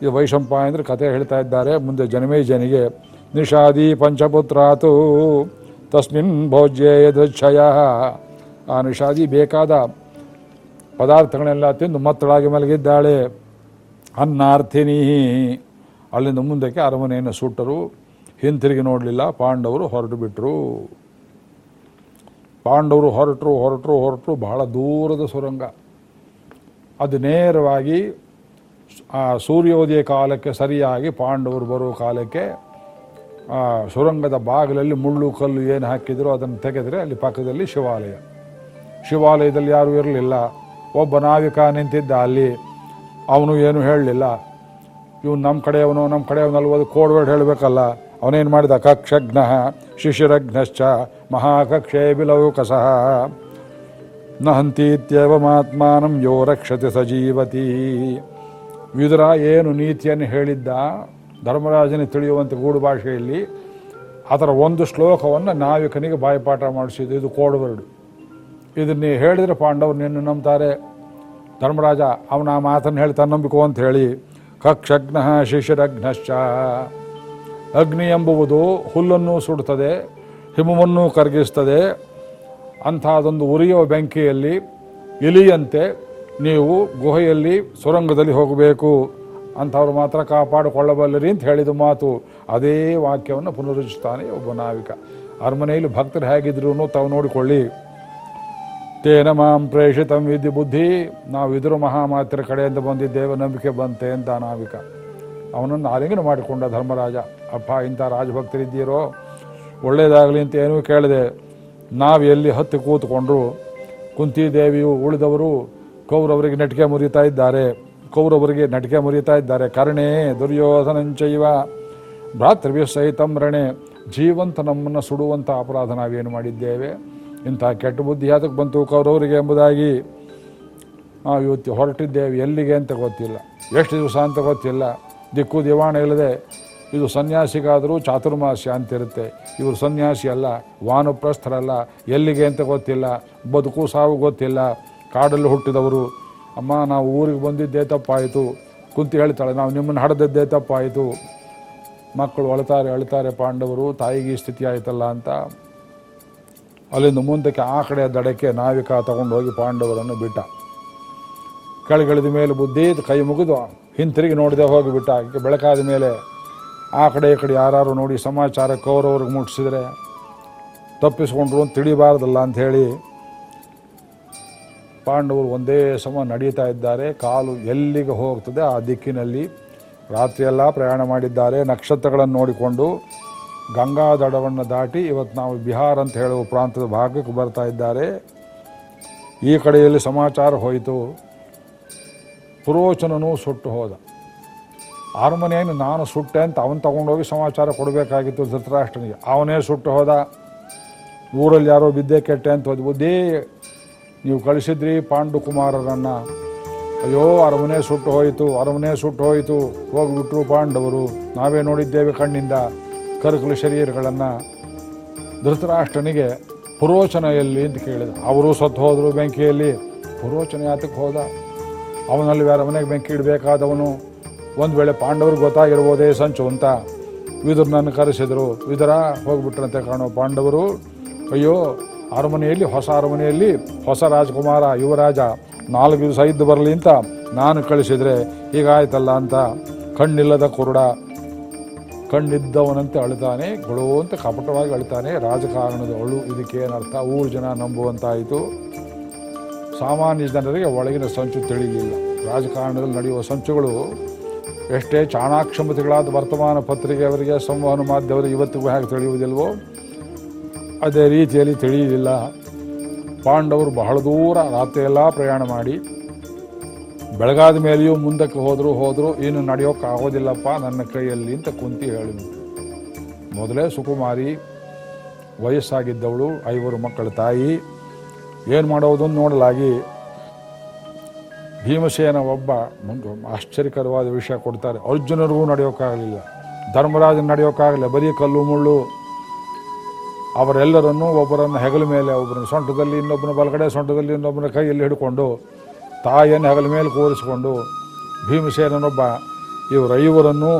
ಇದು ವೈಶಂಪಾಯಂದ್ರೆ ಕಥೆ ಹೇಳ್ತಾ ಇದ್ದಾರೆ. ಮುಂದೆ ಜನಮೇಜನಿಗೆ ನಿಷಾದಿ ಪಂಚಪುತ್ರಾತು. ತಸ್ಮಿನ್ ಭೋಜ್ಯ ಯದೃಚ್ಛಯ. ಆ ನಿಷಾದಿ ಬೇಕಾದ ಪದಾರ್ಥಗಳನ್ನೆಲ್ಲ ತಿಂದು ಮತ್ತಳಾಗಿ ಮಲಗಿದ್ದಾಳೆ. ಅನ್ನಾರ್ಥಿನಿ. ಅಲ್ಲಿಂದ ಮುಂದಕ್ಕೆ ಅರಮನೆಯನ್ನು ಸುಟ್ಟರು, ಹಿಂತಿರುಗಿ ನೋಡಲಿಲ್ಲ, ಪಾಂಡವರು ಹೊರಟು ಬಿಟ್ಟರು ಪಾಂಡವರು ಹೊರಟರು ಹೊರಟರು ಹೊರಟರು, ಬಹಳ ದೂರದ ಸುರಂಗ. ಅದು ನೇರವಾಗಿ ಆ ಸೂರ್ಯೋದಯ ಕಾಲಕ್ಕೆ ಸರಿಯಾಗಿ ಪಾಂಡವರು ಬರುವ ಕಾಲಕ್ಕೆ ಆ ಸುರಂಗದ ಬಾಗಿಲಲ್ಲಿ ಮುಳ್ಳು, ಕಲ್ಲು ಏನು ಹಾಕಿದ್ರು ಅದನ್ನು ತೆಗೆದರೆ ಅಲ್ಲಿ ಪಕ್ಕದಲ್ಲಿ ಶಿವಾಲಯ. ಶಿವಾಲಯದಲ್ಲಿ ಯಾರೂ ಇರಲಿಲ್ಲ. ಒಬ್ಬ ನಾವಿಕ ನಿಂತಿದ್ದ ಅಲ್ಲಿ ಅವನು ಏನು ಹೇಳಲಿಲ್ಲ. ಇವನು ನಮ್ಮ ಕಡೆಯವನು ನಮ್ಮ ಕಡೆಯವನಲ್ವದು ಕೋಡ್ ವರ್ಡ್ ಹೇಳಬೇಕಲ್ಲ, ಅವನೇನು ಮಾಡಿದ? ಕಕ್ಷಘ್ನ ಶಿಶಿರಘ್ನಶ್ಚ ಮಹಾಕಕ್ಷೇ ಬಿಲೌಕಸಃ ನ ಹಂತೀತ್ಯವಮಾತ್ಮಾನಂ ಯೋ ರಕ್ಷತೆ ಸಜೀವತಿ. ವಿದುರ ಏನು ನೀತಿಯನ್ನು ಹೇಳಿದ್ದ? ಧರ್ಮರಾಜನಿಗೆ ತಿಳಿಯುವಂಥ ಗೂಡು ಭಾಷೆಯಲ್ಲಿ, ಅದರ ಒಂದು ಶ್ಲೋಕವನ್ನು ನಾವಿಕನಿಗೆ ಬಾಯಿಪಾಠ ಮಾಡಿಸಿದ್ದು, ಇದು ಕೋಡ್ ವರ್ಡ್. ಇದನ್ನ ಹೇಳಿದರೆ ಪಾಂಡವರು ನಿನ್ನ ನಂಬ್ತಾರೆ. ಧರ್ಮರಾಜ, ಅವನ ಆ ಮಾತನ್ನು ಹೇಳ್ತಾನೆ ನಂಬಿಕೋ ಅಂತ ಹೇಳಿ ಕಕ್ಷಗ್ನ ಶಿಶಿರಘ್ನಶ್ಚ ಅಗ್ನಿ ಎಂಬುವುದು ಹುಲ್ಲನ್ನು ಸುಡುತ್ತದೆ, ಹಿಮವನ್ನು ಕರಗಿಸ್ತದೆ ಅಂಥದೊಂದು ಉರಿಯುವ ಬೆಂಕಿಯಲ್ಲಿ ಇಲಿಯಂತೆ ನೀವು ಗುಹೆಯಲ್ಲಿ ಸುರಂಗದಲ್ಲಿ ಹೋಗಬೇಕು. ಅಂಥವ್ರು ಮಾತ್ರ ಕಾಪಾಡಿಕೊಳ್ಳಬಲ್ಲರಿ ಅಂತ ಹೇಳಿದ ಮಾತು. ಅದೇ ವಾಕ್ಯವನ್ನು ಪುನರುಚ್ಚಿಸ್ತಾನೆ ಒಬ್ಬ ನಾವಿಕ. ಅರಮನೆಯಲ್ಲಿ ಭಕ್ತರು ಹೇಗಿದ್ರು ತಾವು ನೋಡಿಕೊಳ್ಳಿ. ತೇನ ಮಾಂ ಪ್ರೇಷಿತಂ ವಿಧಿ ಬುದ್ಧಿ. ನಾವು ಇದ್ರ ಮಹಾಮಾತ್ರ ಕಡೆಯಿಂದ ಬಂದಿದ್ದೇವೆ, ನಂಬಿಕೆ ಬಂತೆ ಅಂತ ನಾವಿಕ ಅವನನ್ನು ಆಲಿಂಗನ ಮಾಡಿಕೊಂಡ ಧರ್ಮರಾಜ. ಅಪ್ಪ, ಇಂಥ ರಾಜಭಕ್ತರಿದ್ದೀರೋ? ಒಳ್ಳೇದಾಗಲಿ ಅಂತ ಏನೂ ಕೇಳಿದೆ ನಾವು ಎಲ್ಲಿ ಹತ್ತಿ ಕೂತ್ಕೊಂಡ್ರು, ಕುಂತಿದೇವಿಯು ಉಳಿದವರು ಕೌರವರಿಗೆ ನಟಿಕೆ ಮುರಿತಾ ಇದ್ದಾರೆ, ಕೌರವರಿಗೆ ನಟಿಕೆ ಮುರಿತಾ ಇದ್ದಾರೆ. ಕರ್ಣೇ ದುರ್ಯೋಧನಂಚೈವ ಭ್ರಾತೃವ್ಯ ಸಹಿತಂ ರಣೆ. ಜೀವಂತ ನಮ್ಮನ್ನು ಸುಡುವಂಥ ಅಪರಾಧ ನಾವೇನು ಮಾಡಿದ್ದೇವೆ? ಇಂಥ ಕೆಟ್ಟ ಬುದ್ಧಿ ಯಾತಕ್ಕೆ ಬಂತು ಕೌರವರಿಗೆ ಎಂಬುದಾಗಿ ನಾವು ಇವತ್ತು ಹೊರಟಿದ್ದೇವೆ. ಎಲ್ಲಿಗೆ ಅಂತ ಗೊತ್ತಿಲ್ಲ. ಎಷ್ಟು ದಿವಸ ಅಂತ ಗೊತ್ತಿಲ್ಲ. ದಿಕ್ಕು ದಿವಾಣ ಇಲ್ಲದೆ ಇದು ಸನ್ಯಾಸಿಗಾದರೂ ಚಾತುರ್ಮಾಸ್ಯ ಅಂತಿರುತ್ತೆ. ಇವರು ಸನ್ಯಾಸಿ ಅಲ್ಲ, ವಾನಪ್ರಸ್ಥರಲ್ಲ, ಎಲ್ಲಿಗೆ ಅಂತ ಗೊತ್ತಿಲ್ಲ. ಬದುಕು ಸಾವು ಗೊತ್ತಿಲ್ಲ. ಕಾಡಲ್ಲಿ ಹುಟ್ಟಿದವರು, ಅಮ್ಮ, ನಾವು ಊರಿಗೆ ಬಂದಿದ್ದೇ ತಪ್ಪಾಯಿತು. ಕುಂತಿ ಹೇಳ್ತಾಳೆ, ನಾವು ನಿಮ್ಮನ್ನು ಹಡೆದದ್ದೇ ತಪ್ಪಾಯಿತು. ಮಕ್ಕಳು ಅಳ್ತಾರೆ ಅಳ್ತಾರೆ ಪಾಂಡವರು, ತಾಯಿಗೆ ಸ್ಥಿತಿ ಆಯಿತಲ್ಲ ಅಂತ. ಅಲ್ಲಿಂದ ಮುಂದಕ್ಕೆ ಆ ಕಡೆಯ ದಡಕ್ಕೆ ನಾವಿಕ ತಗೊಂಡು ಹೋಗಿ ಪಾಂಡವರನ್ನು ಬಿಟ್ಟ. ಕೆಳಗಿಳಿದ ಮೇಲೆ ಬುದ್ಧಿ ಕೈ ಮುಗಿದು ಹಿಂತಿರುಗಿ ನೋಡಿದೆ, ಹೋಗಿಬಿಟ್ಟ. ಈಗ ಬೆಳಕಾದ ಮೇಲೆ ಆ ಕಡೆ ಈ ಕಡೆ ಯಾರು ನೋಡಿ ಸಮಾಚಾರ ಕೌರವ್ರಿಗೆ ಮುಟ್ಟಿಸಿದ್ರೆ ತಪ್ಪಿಸ್ಕೊಂಡ್ರು ಅಂತ ತಿಳಿಬಾರ್ದಲ್ಲ ಅಂತ ಹೇಳಿ ಪಾಂಡವರು ಒಂದೇ ಸಮ ನಡೀತಾ ಇದ್ದಾರೆ. ಕಾಲು ಎಲ್ಲಿಗೆ ಹೋಗ್ತದೆ, ಆ ದಿಕ್ಕಿನಲ್ಲಿ ರಾತ್ರಿಯೆಲ್ಲ ಪ್ರಯಾಣ ಮಾಡಿದ್ದಾರೆ. ನಕ್ಷತ್ರಗಳನ್ನು ನೋಡಿಕೊಂಡು ಗಂಗಾ ದಡವನ್ನು ದಾಟಿ ಇವತ್ತು ನಾವು ಬಿಹಾರ ಅಂತ ಹೇಳುವ ಪ್ರಾಂತದ ಭಾಗಕ್ಕೆ ಬರ್ತಾ ಇದ್ದಾರೆ. ಈ ಕಡೆಯಲ್ಲಿ ಸಮಾಚಾರ ಹೋಯಿತು. ಪುರೋಚನನು ಸುಟ್ಟು ಹೋದ. ಅರಮನೆಯನ್ನು ನಾನು ಸುಟ್ಟೆ ಅಂತ ಅವನು ತಗೊಂಡೋಗಿ ಸಮಾಚಾರ ಕೊಡಬೇಕಾಗಿತ್ತು ಧೃತರಾಷ್ಟ್ರನಿಗೆ. ಅವನೇ ಸುಟ್ಟು ಹೋದ. ಊರಲ್ಲಿ ಯಾರೋ ಬಿದ್ದೆ ಕೆಟ್ಟೆ ಅಂತ ಹೋದ. ಬುದ್ಧಿ, ನೀವು ಕಳಿಸಿದ್ರಿ ಪಾಂಡುಕುಮಾರರನ್ನು. ಅಯ್ಯೋ, ಅರಮನೆ ಸುಟ್ಟು ಹೋಯಿತು, ಅರಮನೆ ಸುಟ್ಟು ಹೋಯಿತು. ಹೋಗಿಬಿಟ್ರು ಪಾಂಡವರು. ನಾವೇ ನೋಡಿದ್ದೇವೆ ಕಣ್ಣಿಂದ. ಕರಕಲು ಶರೀರಗಳನ್ನು ಧೃತರಾಷ್ಟ್ರನಿಗೆ ಪುರೋಚನ ಎಲ್ಲಿ ಅಂತ ಕೇಳಿದ ಅವರು ಸತ್ತು ಹೋದರು ಬೆಂಕಿಯಲ್ಲಿ. ಪುರೋಚನ ಯಾತಕ್ಕೆ ಹೋದ? ಅವನಲ್ಲಿ ವ್ಯಾರ ಮನೆಗೆ ಬೆಂಕಿ ಇಡಬೇಕಾದವನು? ಒಂದು ವೇಳೆ ಪಾಂಡವ್ರಿಗೆ ಗೊತ್ತಾಗಿರ್ಬೋದೇ ಸಂಚು ಅಂತ ವಿದುರನನ್ನು ಕರೆಸಿದರು. ವಿದುರ, ಹೋಗ್ಬಿಟ್ರಂತೆ ಕಾಣೋ ಪಾಂಡವರು. ಅಯ್ಯೋ, ಅರಮನೆಯಲ್ಲಿ, ಹೊಸ ಅರಮನೆಯಲ್ಲಿ ಹೊಸ ರಾಜಕುಮಾರ, ಯುವರಾಜ ನಾಲ್ಕು ದಿವಸ ಇದ್ದು ಬರಲಿ ಅಂತ ನಾನು ಕಳಿಸಿದ್ರೆ ಹೀಗಾಯ್ತಲ್ಲ ಅಂತ ಕಣ್ಣಿಲ್ಲದ ಕುರುಡ ಕಣ್ಣಿದ್ದವನಂತೆ ಅಳ್ತಾನೆ ಗೊಳು ಅಂತ ಕಪಟವಾಗಿ ಅಳ್ತಾನೆ ರಾಜಕಾರಣದ ಅಳು ಇದಕ್ಕೇನರ್ಥ ಊರು ಜನ ನಂಬುವಂತಾಯಿತು. ಸಾಮಾನ್ಯ ಜನರಿಗೆ ಒಳಗಿನ ಸಂಚು ತಿಳಿಯಲಿಲ್ಲ ರಾಜಕಾರಣದಲ್ಲಿ ನಡೆಯುವ ಸಂಚುಗಳು ಎಷ್ಟೇ ಚಾಣಾಕ್ಷಮತೆಗಳಾದ ವರ್ತಮಾನ ಪತ್ರಿಕೆಯವರಿಗೆ ಸಂವಹನ ಮಾಧ್ಯಮದ ಇವತ್ತಿಗೂ ಹೇಗೆ ತಿಳಿಯುವುದಿಲ್ವೋ, ಅದೇ ರೀತಿಯಲ್ಲಿ ತಿಳಿಯಲಿಲ್ಲ. ಪಾಂಡವರು ಬಹಳ ದೂರ ರಾತ್ರಿಯೆಲ್ಲ ಪ್ರಯಾಣ ಮಾಡಿ ಬೆಳಗಾದ ಮೇಲೆಯೂ ಮುಂದಕ್ಕೆ ಹೋದರೂ ಹೋದರೂ ಏನು ನಡೆಯೋಕೆ ಆಗೋದಿಲ್ಲಪ್ಪ ನನ್ನ ಕೈಯಲ್ಲಿ ಅಂತ ಕುಂತಿ ಹೇಳಿದ್ರು. ಮೊದಲೇ ಸುಕುಮಾರಿ ವಯಸ್ಸಾಗಿದ್ದವಳು, ಐವರು ಮಕ್ಕಳ ತಾಯಿ. ಏನು ಮಾಡೋದು ನೋಡಲಾಗಿ ಭೀಮಸೇನ ಒಬ್ಬ ಒಂದು ಆಶ್ಚರ್ಯಕರವಾದ ವಿಷಯ ಕೊಡ್ತಾರೆ. ಅರ್ಜುನರಿಗೂ ನಡೆಯೋಕ್ಕಾಗಲಿಲ್ಲ ಧರ್ಮರಾಜನ ನಡೆಯೋಕ್ಕಾಗಲಿಲ್ಲ ಬರೀ ಕಲ್ಲು ಮುಳ್ಳು. ಅವರೆಲ್ಲರನ್ನೂ ಒಬ್ಬರನ್ನು ಹೆಗಲ ಮೇಲೆ, ಒಬ್ಬರನ್ನ ಸೊಂಟದಲ್ಲಿ, ಇನ್ನೊಬ್ಬನ ಬಲಗಡೆ ಸೊಂಟದಲ್ಲಿ, ಇನ್ನೊಬ್ಬನ ಕೈಯಲ್ಲಿ ಹಿಡ್ಕೊಂಡು ತಾಯಿಯನ್ನು ಹಗಲ ಮೇಲೆ ಕೂರಿಸಿಕೊಂಡು ಭೀಮಸೇನನೊಬ್ಬ ಇವರೈವರನ್ನು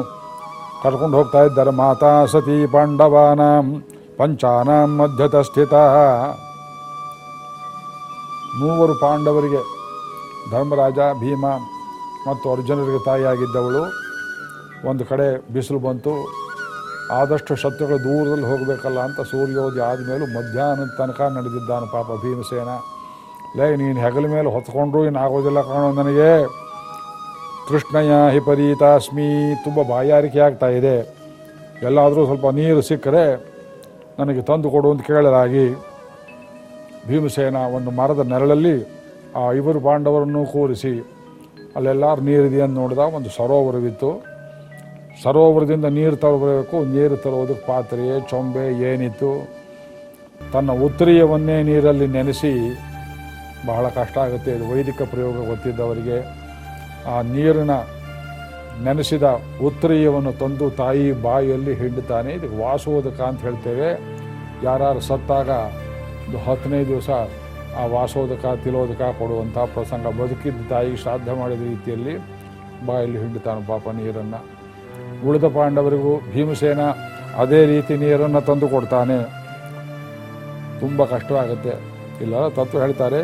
ಕರ್ಕೊಂಡು ಹೋಗ್ತಾ ಇದ್ದಾರೆ. ಮಾತಾ ಸತಿ ಪಾಂಡವಾನಾಂ ಪಂಚಾನಾಂ ಮಧ್ಯತ ಸ್ಥಿತ. ಮೂವರು ಪಾಂಡವರಿಗೆ ಧರ್ಮರಾಜ, ಭೀಮ ಮತ್ತು ಅರ್ಜುನರಿಗೆ ತಾಯಿಯಾಗಿದ್ದವಳು. ಒಂದು ಕಡೆ ಬಿಸಿಲು ಬಂತು. ಆದಷ್ಟು ಶತ್ರುಗಳು ದೂರದಲ್ಲಿ ಹೋಗಬೇಕಲ್ಲ ಅಂತ ಸೂರ್ಯೋದಯ ಆದಮೇಲೂ ಮಧ್ಯಾಹ್ನದ ತನಕ ನಡೆದಿದ್ದಾನೆ ಪಾಪ ಭೀಮಸೇನ. ಲೇ, ನೀನು ಹೆಗಲ ಮೇಲೆ ಹೊತ್ಕೊಂಡ್ರು ಇನ್ನು ಆಗೋದಿಲ್ಲ ಕಾಣೋ ನನಗೆ. ಕೃಷ್ಣಯ್ಯ ಹಿಪರೀತಾಸ್ಮಿ ತುಂಬ ಬಾಯಾರಿಕೆ ಆಗ್ತಾ ಇದೆ. ಎಲ್ಲಾದರೂ ಸ್ವಲ್ಪ ನೀರು ಸಿಕ್ಕರೆ ನನಗೆ ತಂದು ಕೊಡು ಅಂತ ಕೇಳಲಾಗಿ ಭೀಮಸೇನ ಒಂದು ಮರದ ನೆರಳಲ್ಲಿ ಆ ಇವರು ಪಾಂಡವರನ್ನು ಕೂರಿಸಿ ಅಲ್ಲೆಲ್ಲಾರು ನೀರಿದೆಯನ್ನು ನೋಡಿದ ಒಂದು ಸರೋವರವಿತ್ತು. ಸರೋವರದಿಂದ ನೀರು ತರಬೇಕು ನೀರು ತರೋದಕ್ಕೆ ಪಾತ್ರೆ ಚೊಂಬೆ ಏನಿತ್ತು. ತನ್ನ ಉತ್ತರೀಯವನ್ನೇ ನೀರಲ್ಲಿ ನೆನೆಸಿ ಬಹಳ ಕಷ್ಟ ಆಗುತ್ತೆ. ಇದು ವೈದಿಕ ಪ್ರಯೋಗ ಗೊತ್ತಿದ್ದವರಿಗೆ ಆ ನೀರಿನ ನೆನೆಸಿದ ಉತ್ತರೀಯವನ್ನು ತಂದು ತಾಯಿ ಬಾಯಿಯಲ್ಲಿ ಹಿಂಡುತ್ತಾನೆ. ಇದಕ್ಕೆ ವಾಸೋದಕ ಅಂತ ಹೇಳ್ತೇವೆ. ಯಾರು ಸತ್ತಾಗ ಒಂದು ಹತ್ತನೇ ದಿವಸ ಆ ವಾಸೋದಕ, ತಿಲೋದಕ ಕೊಡುವಂಥ ಪ್ರಸಂಗ ಬದುಕಿದ್ದ ತಾಯಿ ಶ್ರಾದ್ದ ಮಾಡಿದ ರೀತಿಯಲ್ಲಿ ಬಾಯಲ್ಲಿ ಹಿಂಡುತ್ತಾನೆ ಪಾಪ ನೀರನ್ನು. ಉಳಿದ ಪಾಂಡವರಿಗೂ ಭೀಮಸೇನ ಅದೇ ರೀತಿ ನೀರನ್ನು ತಂದು ಕೊಡ್ತಾನೆ. ತುಂಬ ಕಷ್ಟವಾಗುತ್ತೆ ಇಲ್ಲ ತತ್ವ ಹೇಳ್ತಾರೆ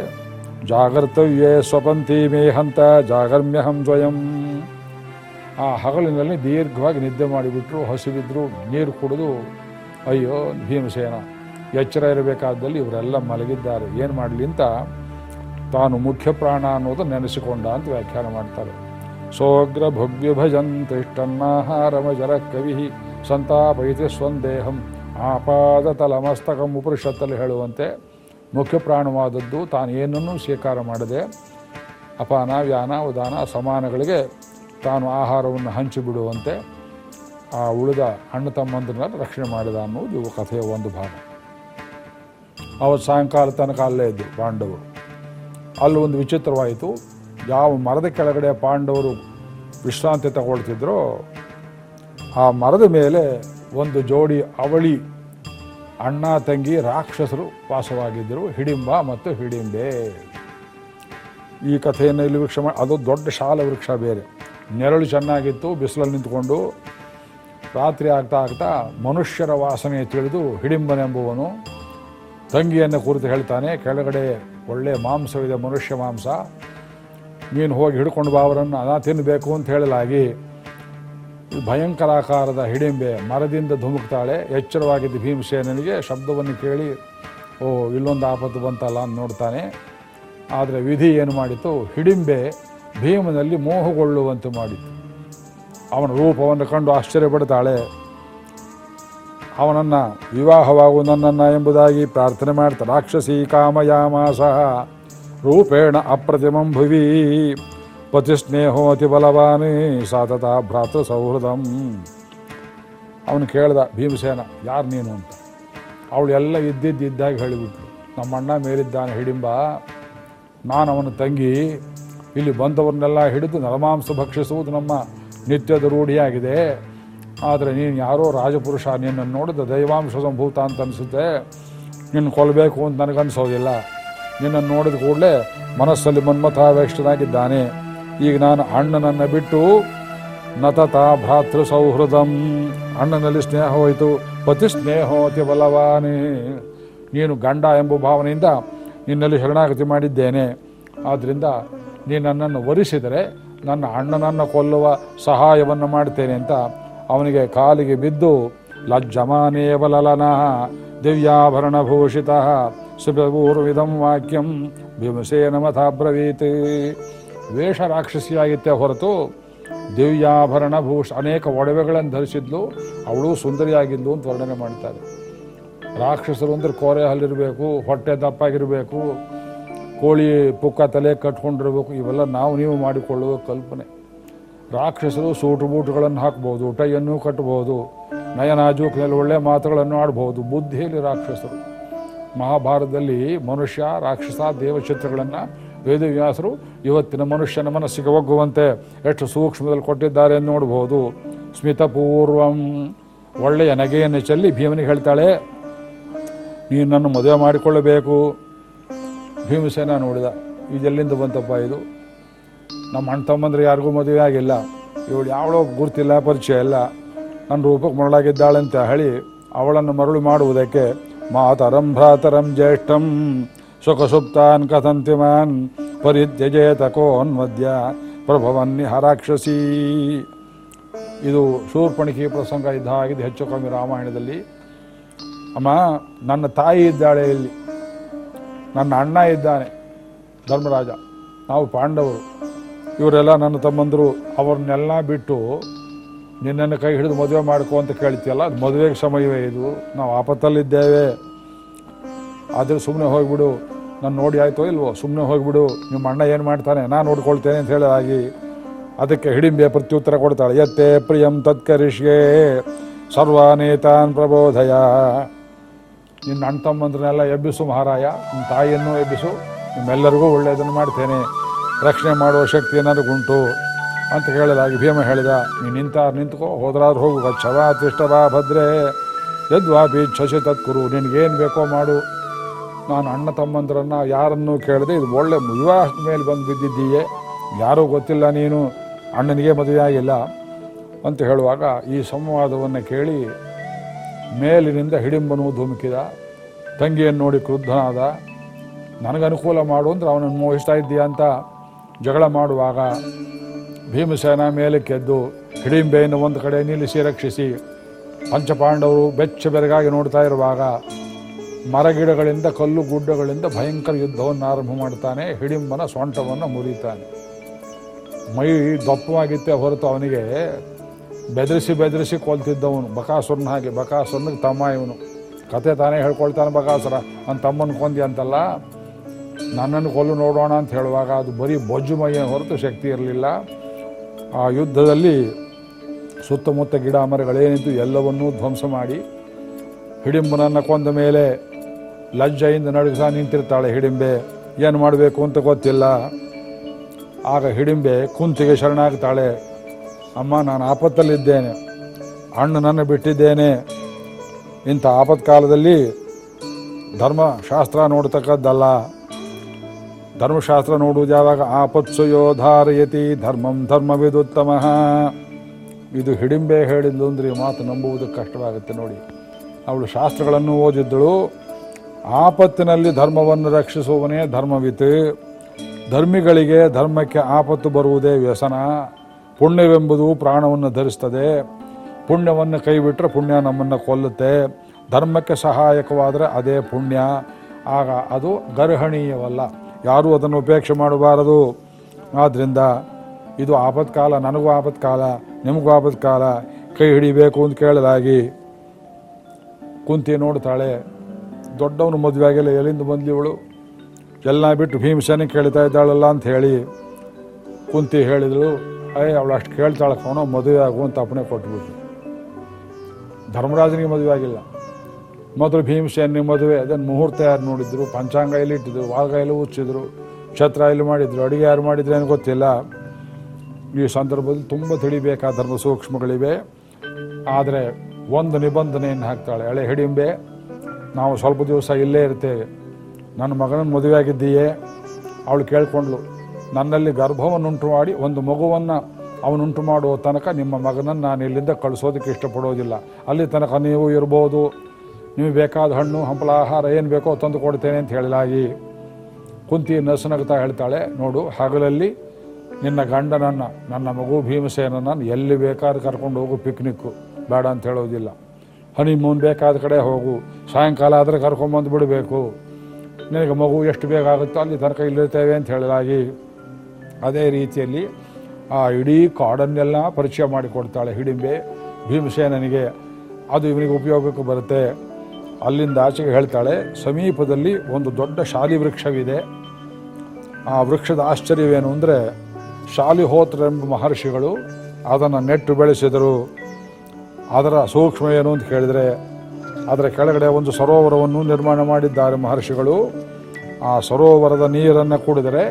ಜಾಗರ್ತವ್ಯೇ ಸ್ವಪಂತಿ ಮೇ ಹಂತ, ಜಾಗರ್ಮ್ಯಹಂ ಸ್ವಯಂ ಆ ಹಗಲಿನಲ್ಲಿ ದೀರ್ಘವಾಗಿ ನಿದ್ದೆ ಮಾಡಿಬಿಟ್ರು, ಹಸಿವಿದ್ರು, ನೀರು ಕುಡಿದು, ಅಯ್ಯೋ, ಭೀಮಸೇನ, ಎಚ್ಚರ ಇರಬೇಕಾದಲ್ಲಿ ಇವರೆಲ್ಲ ಮಲಗಿದ್ದಾರೆ. ಏನು ಮಾಡಲಿ ಅಂತ ತಾನು ಮುಖ್ಯ ಪ್ರಾಣ ಅನ್ನೋದು ನೆನೆಸಿಕೊಂಡ ಅಂತ ವ್ಯಾಖ್ಯಾನ ಮಾಡ್ತಾರೆ. ಸೋಗ್ರ ಭವ್ಯ ಭಜನ್ ತಿಷ್ಟನ್ನಾಹಾರಮಜರ ಕವಿ ಸಂತಾಪಯಿತಿ ಸ್ವಂದೇಹಂ ಆಪಾದ ತಲಮಸ್ತಕಂ ಉಪನಿಷತ್ತಲ್ಲಿ ಹೇಳುವಂತೆ ಮುಖ್ಯ ಪ್ರಾಣವಾದದ್ದು ತಾನು ಏನನ್ನೂ ಸ್ವೀಕಾರ ಮಾಡದೆ ಅಪಾನ, ವ್ಯಾನ, ಉದಾನ ಸಮಾನಗಳಿಗೆ ತಾನು ಆಹಾರವನ್ನು ಹಂಚಿಬಿಡುವಂತೆ ಆ ಉಳಿದ ಅಣ್ಣ ತಮ್ಮಂದ್ರನ್ನ ರಕ್ಷಣೆ ಮಾಡಿದ ಅನ್ನೋದು ಇವು ಕಥೆಯ ಒಂದು ಭಾಗ. ಅವತ್ತು ಸಾಯಂಕಾಲ ತನಕ ಅಲ್ಲೇ ಇದ್ದರು ಪಾಂಡವರು. ಅಲ್ಲಿ ಒಂದು ವಿಚಿತ್ರವಾಯಿತು. ಯಾವ ಮರದ ಕೆಳಗಡೆ ಪಾಂಡವರು ವಿಶ್ರಾಂತಿ ತಗೊಳ್ತಿದ್ರೋ ಆ ಮರದ ಮೇಲೆ ಒಂದು ಜೋಡಿ ಅವಳಿ ಅಣ್ಣ ತಂಗಿ ರಾಕ್ಷಸರು ವಾಸವಾಗಿದ್ದರು. ಹಿಡಿಂಬ ಮತ್ತು ಹಿಡಿಂಬೆ. ಈ ಕಥೆಯನ್ನು ಇಲ್ಲಿ ವೃಕ್ಷ ಮಾಡಿ ಅದು ದೊಡ್ಡ ಶಾಲ ವೃಕ್ಷ ಬೇರೆ. ನೆರಳು ಚೆನ್ನಾಗಿತ್ತು, ಬಿಸಿಲಲ್ಲಿ ನಿಂತ್ಕೊಂಡು. ರಾತ್ರಿ ಆಗ್ತಾ ಆಗ್ತಾ ಮನುಷ್ಯರ ವಾಸನೆ ತಿಳಿದು ಹಿಡಿಂಬನೆಂಬುವನು ತಂಗಿಯನ್ನು ಕುರಿತು ಹೇಳ್ತಾನೆ, ಕೆಳಗಡೆ ಒಳ್ಳೆಯ ಮಾಂಸವಿದೆ ಮನುಷ್ಯ ಮಾಂಸ. ನೀನು ಹೋಗಿ ಹಿಡ್ಕೊಂಡು ಬಾ ಅವರನ್ನು ಅದ ತಿನ್ನಬೇಕು ಅಂತ ಹೇಳಲಾಗಿ ಭಯಂಕರಾಕಾರದ ಹಿಡಿಂಬೆ ಮರದಿಂದ ಧುಮುಕ್ತಾಳೆ. ಎಚ್ಚರವಾಗಿದ್ದ ಭೀಮಸೇನನಿಗೆ ಶಬ್ದವನ್ನು ಕೇಳಿ, ಓ, ಇಲ್ಲೊಂದು ಆಪತ್ತು ಬಂತಲ್ಲ ಅಂತ ನೋಡ್ತಾನೆ. ಆದರೆ ವಿಧಿ ಏನು ಮಾಡಿತು? ಹಿಡಿಂಬೆ ಭೀಮನಲ್ಲಿ ಮೋಹಗೊಳ್ಳುವಂತೆ ಮಾಡಿತು. ಅವನ ರೂಪವನ್ನು ಕಂಡು ಆಶ್ಚರ್ಯಪಡ್ತಾಳೆ. ಅವನನ್ನು ವಿವಾಹವಾಗು ನನ್ನನ್ನು ಎಂಬುದಾಗಿ ಪ್ರಾರ್ಥನೆ ಮಾಡ್ತಾ, ರಾಕ್ಷಸಿ ಕಾಮಯಾಮಾಸ, ರೂಪೇಣ ಅಪ್ರತಿಮಂ ಭುವಿ ಪತಿ ಸ್ನೇಹೋತಿ ಬಲವಾನೇ ಸಾತತ ಭ್ರಾತೃ ಸೌಹೃದಂ. ಅವನು ಕೇಳ್ದ, ಭೀಮಸೇನ, ಯಾರು ನೀನು ಅಂತ. ಅವಳು ಎಲ್ಲ ಇದ್ದಿದ್ದಾಗ ನಮ್ಮ ಅಣ್ಣ ಮೇಲಿದ್ದಾನೆ, ಹಿಡಿಂಬ. ನಾನು ಅವನ ತಂಗಿ. ಇಲ್ಲಿ ಬಂದವರನ್ನೆಲ್ಲ ಹಿಡಿದು ನರಮಾಂಸ ಭಕ್ಷಿಸುವುದು ನಮ್ಮ ನಿತ್ಯದ ರೂಢಿಯಾಗಿದೆ. ಆದರೆ ನೀನು ಯಾರೋ ರಾಜಪುರುಷ ನಿನ್ನನ್ನು ನೋಡಿದ ದೈವಾಂಶ ಸಂಭೂತ ಅಂತ ಅನಿಸುತ್ತೆ. ನಿನ್ನ ಕೊಲ್ಲಬೇಕು ಅಂತ ನನಗನ್ಸೋದಿಲ್ಲ. ನಿನ್ನನ್ನು ನೋಡಿದ ಕೂಡಲೇ ಮನಸ್ಸಲ್ಲಿ ಮನ್ಮಥಾವೇಷ್ಟನಾಗಿದ್ದಾನೆ. ಈಗ ನಾನು ಅಣ್ಣನನ್ನು ಬಿಟ್ಟು ನತತ ಭ್ರಾತೃ ಸೌಹೃದಂ. ಅಣ್ಣನಲ್ಲಿ ಸ್ನೇಹ ಹೋಯಿತು. ಪತಿ ಸ್ನೇಹೋತಿ ಬಲವಾನೇ. ನೀನು ಗಂಡ ಎಂಬ ಭಾವನೆಯಿಂದ ನಿನ್ನಲ್ಲಿ ಶರಣಾಗತಿ ಮಾಡಿದ್ದೇನೆ. ಆದ್ದರಿಂದ ನೀನು ನನ್ನನ್ನು ವರಿಸಿದರೆ ನನ್ನ ಅಣ್ಣನನ್ನು ಕೊಲ್ಲುವ ಸಹಾಯವನ್ನು ಮಾಡ್ತೇನೆ ಅಂತ ಅವನಿಗೆ ಕಾಲಿಗೆ ಬಿದ್ದು ಲಜ್ಜಮಾನೇ ಬಲಲನ. ದಿವ್ಯಾಭರಣಭೂಷಿತ ಸುಪೂರ್ವಿದಂ ವಾಕ್ಯಂ ಭೀಮಸೇನ ಮಥಾಬ್ರವೀತ್. ವೇಷ ರಾಕ್ಷಸಿಯಾಗಿತ್ತೆ ಹೊರತು ದಿವ್ಯಾಭರಣ ಭೂಷ ಅನೇಕ ಒಡವೆಗಳನ್ನು ಧರಿಸಿದ್ಲು. ಅವಳು ಸುಂದರಿಯಾಗಿದ್ಲು ಅಂತ ವರ್ಣನೆ ಮಾಡ್ತಾರೆ. ರಾಕ್ಷಸರು ಅಂದ್ರೆ ಕೋರೆ ಹಲ್ಲಿರಬೇಕು, ಹೊಟ್ಟೆ ದಪ್ಪಾಗಿರಬೇಕು, ಕೋಳಿ ಪುಕ್ಕ ತಲೆ ಕಟ್ಕೊಂಡಿರಬೇಕು, ಇವೆಲ್ಲ ನಾವು ನೀವು ಮಾಡಿಕೊಳ್ಳುವ ಕಲ್ಪನೆ. ರಾಕ್ಷಸರು ಸೂಟು ಬೂಟುಗಳನ್ನು ಹಾಕ್ಬೋದು, ಟೈಯನ್ನು ಕಟ್ಬೋದು ನಯನಾಜೂಕಿನಲ್ಲಿ ಒಳ್ಳೆ ಮಾತುಗಳನ್ನು ಆಡ್ಬೋದು, ಬುದ್ಧಿಯಲ್ಲಿ ರಾಕ್ಷಸರು. ಮಹಾಭಾರತದಲ್ಲಿ ಮನುಷ್ಯ, ರಾಕ್ಷಸ, ದೇವಚಿತ್ರಗಳನ್ನು ವೇದವ್ಯಾಸರು ಇವತ್ತಿನ ಮನುಷ್ಯನ ಮನಸ್ಸಿಗೆ ಒಗ್ಗುವಂತೆ ಎಷ್ಟು ಸೂಕ್ಷ್ಮದಲ್ಲಿ ಕೊಟ್ಟಿದ್ದಾರೆ ನೋಡ್ಬೋದು. ಸ್ಮಿತಪೂರ್ವಂ ಒಳ್ಳೆಯ ನಗೆಯನ್ನು ಚೆಲ್ಲಿ ಭೀಮನಿಗೆ ಹೇಳ್ತಾಳೆ, ನೀನು ನನ್ನ ಮದುವೆ ಮಾಡಿಕೊಳ್ಳಬೇಕು. ಭೀಮಸೇನ ನೋಡಿದ, ಇದೆಲ್ಲಿಂದ ಬಂತಪ್ಪ ಇದು? ನಮ್ಮ ಅಣ್ಣ ತಮ್ಮಂದ್ರೆ ಯಾರಿಗೂ ಮದುವೆ ಆಗಿಲ್ಲ. ಇವಳು ಯಾವಳೋ ಗುರ್ತಿಲ್ಲ, ಪರಿಚಯ ಇಲ್ಲ. ನನ್ನ ರೂಪಕ್ಕೆ ಅಂತ ಹೇಳಿ ಅವಳನ್ನು ಮರಳು ಮಾಡುವುದಕ್ಕೆ ಮಾತರಂ ಭ್ರಾತರಂ ಜ್ಯೇಷ್ಠಂ ಸುಖಸುಪ್ತಾನ್ ಕಥಂತಿಮಾನ್ ಪರಿತ್ಯಜೇತ ಕೋನ್ಮದ್ಯ ಪ್ರಭವನ್ನಿ ಹರಾಕ್ಷಸಿ ಇದು ಶೂರ್ಪಣಿಕೆ ಪ್ರಸಂಗ ಇದ್ದ ಹಾಗಿದೆ ಹೆಚ್ಚು ಕಮ್ಮಿ ರಾಮಾಯಣದಲ್ಲಿ. ಅಮ್ಮ, ನನ್ನ ತಾಯಿ ಇದ್ದಾಳೆ ಇಲ್ಲಿ. ನನ್ನ ಅಣ್ಣ ಇದ್ದಾನೆ, ಧರ್ಮರಾಜ. ನಾವು ಪಾಂಡವರು. ಇವರೆಲ್ಲ ನನ್ನ ತಮ್ಮಂದರು. ಅವ್ರನ್ನೆಲ್ಲ ಬಿಟ್ಟು ನಿನ್ನನ್ನು ಕೈ ಹಿಡಿದು ಮದುವೆ ಮಾಡ್ಕೋ ಅಂತ ಕೇಳ್ತೀಯಲ್ಲ ಅದು ಮದುವೆಗೆ ಸಮಯವೇ ಇದು. ನಾವು ಆಪತ್ತಲ್ಲಿದ್ದೇವೆ. ಆದರೆ ಸುಮ್ಮನೆ ಹೋಗಿಬಿಡು. ನಾನು ನೋಡಿ ಆಯ್ತೋ ಇಲ್ವೋ? ಸುಮ್ಮನೆ ಹೋಗಿಬಿಡು. ನಿಮ್ಮ ಅಣ್ಣ ಏನು ಮಾಡ್ತಾನೆ? ನಾನು ನೋಡ್ಕೊಳ್ತೇನೆ ಅಂತ ಹೇಳಿದಾಗಿ ಅದಕ್ಕೆ ಹಿಡಿಂಬೆ ಪ್ರತ್ಯುತ್ತರ ಕೊಡ್ತಾಳೆ. ಯತ್ತೆ ಪ್ರಿಯಂ ತತ್ಕರಿಷ್ಗೆ ಸರ್ವಾನೇತಾನ್ ಪ್ರಬೋಧಯ. ನಿನ್ನ ಅಣ್ಣ ತಮ್ಮಂದ್ರನ್ನೆಲ್ಲ ಎಬ್ಬಿಸು ಮಹಾರಾಯ. ನಿಮ್ಮ ತಾಯಿಯನ್ನು ಎಬ್ಬಿಸು. ನಿಮ್ಮೆಲ್ಲರಿಗೂ ಒಳ್ಳೆಯದನ್ನು ಮಾಡ್ತೇನೆ. ರಕ್ಷಣೆ ಮಾಡುವ ಶಕ್ತಿ ನನಗುಂಟು ಅಂತ ಹೇಳಲಾಗಿ ಭೀಮ ಹೇಳಿದ. ನೀನು ನಿಂತ ನಿಂತ್ಕೋ. ಹೋದ್ರಾದ್ರೂ ಹೋಗು. ಗಚ್ಚವ ತಿಷ್ಟವಾ ಭದ್ರೆ. ಯದ್ವಾಪಿ ಶಶಿ ತತ್ಕುರು. ನಿನಗೇನು ಬೇಕೋ ಮಾಡು. ನಾನು ಅಣ್ಣ ತಮ್ಮಂದ್ರನ್ನ ಯಾರನ್ನು ಕೇಳಿದೆ ಇದು ಒಳ್ಳೆ ವಿವಾಹದ ಮೇಲೆ ಬಂದು ಬಿದ್ದಿದ್ದೀಯೇ ಯಾರೂ ಗೊತ್ತಿಲ್ಲ ನೀನು. ಅಣ್ಣನಿಗೆ ಮದುವೆ ಆಗಿಲ್ಲ ಅಂತ ಹೇಳುವಾಗ ಈ ಸಂವಾದವನ್ನು ಕೇಳಿ ಮೇಲಿನಿಂದ ಹಿಡಿಂಬನು ಧುಮುಕಿದ. ತಂಗಿಯನ್ನು ನೋಡಿ ಕ್ರುದ್ಧನಾದ. ನನಗೆ ಅನುಕೂಲ ಮಾಡು ಅಂದ್ರೆ ಅವನನ್ನು ಮೋಹಿಸ್ತಾ ಇದ್ದೀಯ ಅಂತ ಜಗಳ ಮಾಡುವಾಗ ಭೀಮಸೇನ ಮೇಲಕ್ಕೆದ್ದು ಹಿಡಿಂಬೆಯನ್ನು ಒಂದು ಕಡೆ ನಿಲ್ಲಿಸಿ ರಕ್ಷಿಸಿ. ಪಂಚಪಾಂಡವರು ಬೆಚ್ಚ ಬೆರಗಾಗಿ ನೋಡ್ತಾ ಇರುವಾಗ ಮರಗಿಡಗಳಿಂದ, ಕಲ್ಲು ಗುಡ್ಡಗಳಿಂದ ಭಯಂಕರ ಯುದ್ಧವನ್ನು ಆರಂಭ ಮಾಡ್ತಾನೆ ಹಿಡಿಂಬನ ಸೊಂಟವನ್ನು ಮುರಿತಾನೆ ಮೈ ದಪ್ಪವಾಗಿತ್ತೆ ಹೊರತು ಅವನಿಗೆ ಬೆದರಿಸಿ ಬೆದರಿಸಿ ಕೊಲ್ತಿದ್ದವನು. ಬಕಾಸುರನ ಹಾಗೆ, ಬಕಾಸುರನಿಗೆ ತಮ್ಮ ಇವನು ಕತೆ ತಾನೇ ಹೇಳ್ಕೊಳ್ತಾನೆ ಬಕಾಸುರ. ನನ್ನ ತಮ್ಮನ ಕೊಂದಿ ಅಂತಲ್ಲ, ನನ್ನನ್ನು ಕೊಲ್ಲು ನೋಡೋಣ ಅಂತ ಹೇಳುವಾಗ ಅದು ಬರೀ ಬೊಜ್ಜು ಮೈಯ ಹೊರತು ಶಕ್ತಿ ಇರಲಿಲ್ಲ. ಆ ಯುದ್ಧದಲ್ಲಿ ಸುತ್ತಮುತ್ತ ಗಿಡ ಮರಗಳೇನಿದ್ದು ಎಲ್ಲವನ್ನೂ ಧ್ವಂಸ ಮಾಡಿ ಹಿಡಿಂಬನನ್ನು ಕೊಂದ ಮೇಲೆ ಲಜ್ಜೆಯಿಂದ ನಡುಗಿಸ ನಿಂತಿರ್ತಾಳೆ ಹಿಡಿಂಬೆ. ಏನು ಮಾಡಬೇಕು ಅಂತ ಗೊತ್ತಿಲ್ಲ. ಆಗ ಹಿಡಿಂಬೆ ಕುಂತಿಗೆ ಶರಣಾಗ್ತಾಳೆ. ಅಮ್ಮ, ನಾನು ಆಪತ್ತಲ್ಲಿದ್ದೇನೆ. ಅಣ್ಣನನ್ನು ಬಿಟ್ಟಿದ್ದೇನೆ. ಇಂಥ ಆಪತ್ಕಾಲದಲ್ಲಿ ಧರ್ಮಶಾಸ್ತ್ರ ನೋಡ್ತಕ್ಕದ್ದಲ್ಲ. ಧರ್ಮಶಾಸ್ತ್ರ ನೋಡುವುದು ಯಾವಾಗ? ಆಪತ್ಸು ಯೋಧಾರಯತಿ, ಧರ್ಮಂ ಧರ್ಮವಿದುತ್ತಮ. ಇದು ಹಿಡಿಂಬೆ ಹೇಳಿದ್ಲು ಅಂದ್ರೆ ಮಾತು ನಂಬುವುದು ಕಷ್ಟವಾಗುತ್ತೆ ನೋಡಿ. ಅವಳು ಶಾಸ್ತ್ರಗಳನ್ನು ಓದಿದ್ದಳು. ಆಪತ್ತಿನಲ್ಲಿ ಧರ್ಮವನ್ನು ರಕ್ಷಿಸುವವನೇ ಧರ್ಮವಿತ್. ಧರ್ಮಿಗಳಿಗೆ ಧರ್ಮಕ್ಕೆ ಆಪತ್ತು ಬರುವುದೇ ವ್ಯಸನ. ಪುಣ್ಯವೆಂಬುದು ಪ್ರಾಣವನ್ನು ಧರಿಸ್ತದೆ. ಪುಣ್ಯವನ್ನು ಕೈಬಿಟ್ಟರೆ ಪುಣ್ಯ ನಮ್ಮನ್ನು ಕೊಲ್ಲುತ್ತೆ. ಧರ್ಮಕ್ಕೆ ಸಹಾಯಕವಾದರೆ ಅದೇ ಪುಣ್ಯ. ಆಗ ಅದು ಗರ್ಹಣೀಯವಲ್ಲ. ಯಾರೂ ಅದನ್ನು ಉಪೇಕ್ಷೆ ಮಾಡಬಾರದು. ಆದ್ದರಿಂದ ಇದು ಆಪತ್ಕಾಲ, ನನಗೂ ಆಪತ್ಕಾಲ, ನಿಮಗೂ ಆಪತ್ಕಾಲ. ಕೈ ಹಿಡಿಬೇಕು ಅಂತ ಕೇಳಲಾಗಿ ಕುಂತಿ ನೋಡ್ತಾಳೆ. ದೊಡ್ಡವನು ಮದುವೆ ಆಗಿಲ್ಲ, ಎಲ್ಲಿಂದ ಬಂದ್ಲಿ ಇವಳು ಎಲ್ಲ ಬಿಟ್ಟು ಭೀಮಸೇನೆ ಕೇಳ್ತಾ ಇದ್ದಾಳಲ್ಲ ಅಂತ ಹೇಳಿ ಕುಂತಿ ಹೇಳಿದಳು ಅಯ್ಯ ಅವಳು ಅಷ್ಟು ಕೇಳ್ತಾಳೆ ಕಣೋ, ಮದುವೆ ಆಗು ಅಂತ ಅಪ್ಪಣೆ ಕೊಟ್ಬಿಟ್ಟು ಧರ್ಮರಾಜನಿಗೆ ಮದುವೆ ಆಗಿಲ್ಲ. ಮೊದಲು ಭೀಮಸೇನಿಗೆ ಮದುವೆ, ಅದನ್ನು ಮುಹೂರ್ತ ಯಾರು ನೋಡಿದ್ರು? ಪಂಚಾಂಗ ಇಲ್ಲಿ ಇಟ್ಟಿದ್ರು? ವಾಗ ಎಲ್ಲಿ ಉಚ್ಚಿದ್ರು ಛತ್ರ ಇಲ್ಲಿ ಮಾಡಿದ್ರು? ಅಡುಗೆ ಯಾರು ಮಾಡಿದ್ರು ಏನು ಗೊತ್ತಿಲ್ಲ. ಈ ಸಂದರ್ಭದಲ್ಲಿ ತುಂಬ ತಿಳಿಬೇಕಾದ ಧರ್ಮ ಸೂಕ್ಷ್ಮಗಳಿವೆ. ಆದರೆ ಒಂದು ನಿಬಂಧನೆಯನ್ನು ಹಾಕ್ತಾಳೆ ಎಳೆ ಹಿಡಿಂಬೆ. ನಾವು ಸ್ವಲ್ಪ ದಿವಸ ಇಲ್ಲೇ ಇರ್ತೇವೆ ನನ್ನ ಮಗನ ಮದುವೆ ಆಗಿದ್ದೀಯೇ? ಅವಳು ಕೇಳಿಕೊಂಡ್ಳು, ನನ್ನಲ್ಲಿ ಗರ್ಭವನ್ನುಂಟು ಮಾಡಿ ಒಂದು ಮಗುವನ್ನು ಅವನುಂಟು ಮಾಡುವ ತನಕ ನಿಮ್ಮ ಮಗನನ್ನು ನಾನು ಇಲ್ಲಿಂದ ಕಳಿಸೋದಕ್ಕೆ ಇಷ್ಟಪಡೋದಿಲ್ಲ. ಅಲ್ಲಿ ತನಕ ನೀವು ಇರ್ಬೋದು. ನಿಮಗೆ ಬೇಕಾದ ಹಣ್ಣು, ಹಂಪಲ, ಆಹಾರ ಏನು ಬೇಕೋ ತಂದು ಕೊಡ್ತೇನೆ ಅಂತ ಹೇಳಲಾಗಿ. ಕುಂತಿ ನಸುನಗ್ತಾ ಹೇಳ್ತಾಳೆ, ನೋಡು, ಹಗಲಲ್ಲಿ ನಿನ್ನ ಗಂಡನನ್ನು, ನನ್ನ ಮಗು ಭೀಮಸೇನನ್ನು ಎಲ್ಲಿ ಬೇಕಾದ್ರೆ ಕರ್ಕೊಂಡು ಹೋಗು ಪಿಕ್ನಿಕ್ಕು ಬೇಡ ಅಂತ ಹೇಳೋದಿಲ್ಲ. ಹನಿಮೂನ್ ಬೇಕಾದ ಕಡೆ ಹೋಗು. ಸಾಯಂಕಾಲ ಆದರೆ ಕರ್ಕೊಂಬಂದು ಬಿಡಬೇಕು. ನಿನಗೆ ಮಗು ಎಷ್ಟು ಬೇಗ ಆಗುತ್ತೋ ಅಲ್ಲಿ ತನಕ ಇಲ್ಲಿರ್ತೇವೆ ಅಂತ ಹೇಳಲಾಗಿ ಅದೇ ರೀತಿಯಲ್ಲಿ ಆ ಇಡೀ ಕಾಡನ್ನೆಲ್ಲ ಪರಿಚಯ ಮಾಡಿಕೊಡ್ತಾಳೆ ಹಿಡಿಂಬೆ. ಭೀಮಸೇನನಿಗೆ ಅದು ಇವನಿಗೆ ಉಪಯೋಗಕ್ಕೆ ಬರುತ್ತೆ. ಅಲ್ಲಿಂದ ಆಚೆಗೆ ಹೇಳ್ತಾಳೆ, ಸಮೀಪದಲ್ಲಿ ಒಂದು ದೊಡ್ಡ ಶಾಲಿ ವೃಕ್ಷವಿದೆ. ಆ ವೃಕ್ಷದ ಆಶ್ಚರ್ಯವೇನು ಅಂದರೆ ಶಾಲಿಹೋತ್ರ ಎಂಬ ಮಹರ್ಷಿಗಳು ಅದನ್ನು ನೆಟ್ಟು ಬೆಳೆಸಿದರು. ಅದರ ಸೂಕ್ಷ್ಮ ಏನು ಅಂತ ಕೇಳಿದರೆ, ಅದರ ಕೆಳಗಡೆ ಒಂದು ಸರೋವರವನ್ನು ನಿರ್ಮಾಣ ಮಾಡಿದ್ದಾರೆ ಮಹರ್ಷಿಗಳು. ಆ ಸರೋವರದ ನೀರನ್ನು ಕುಡಿದರೆ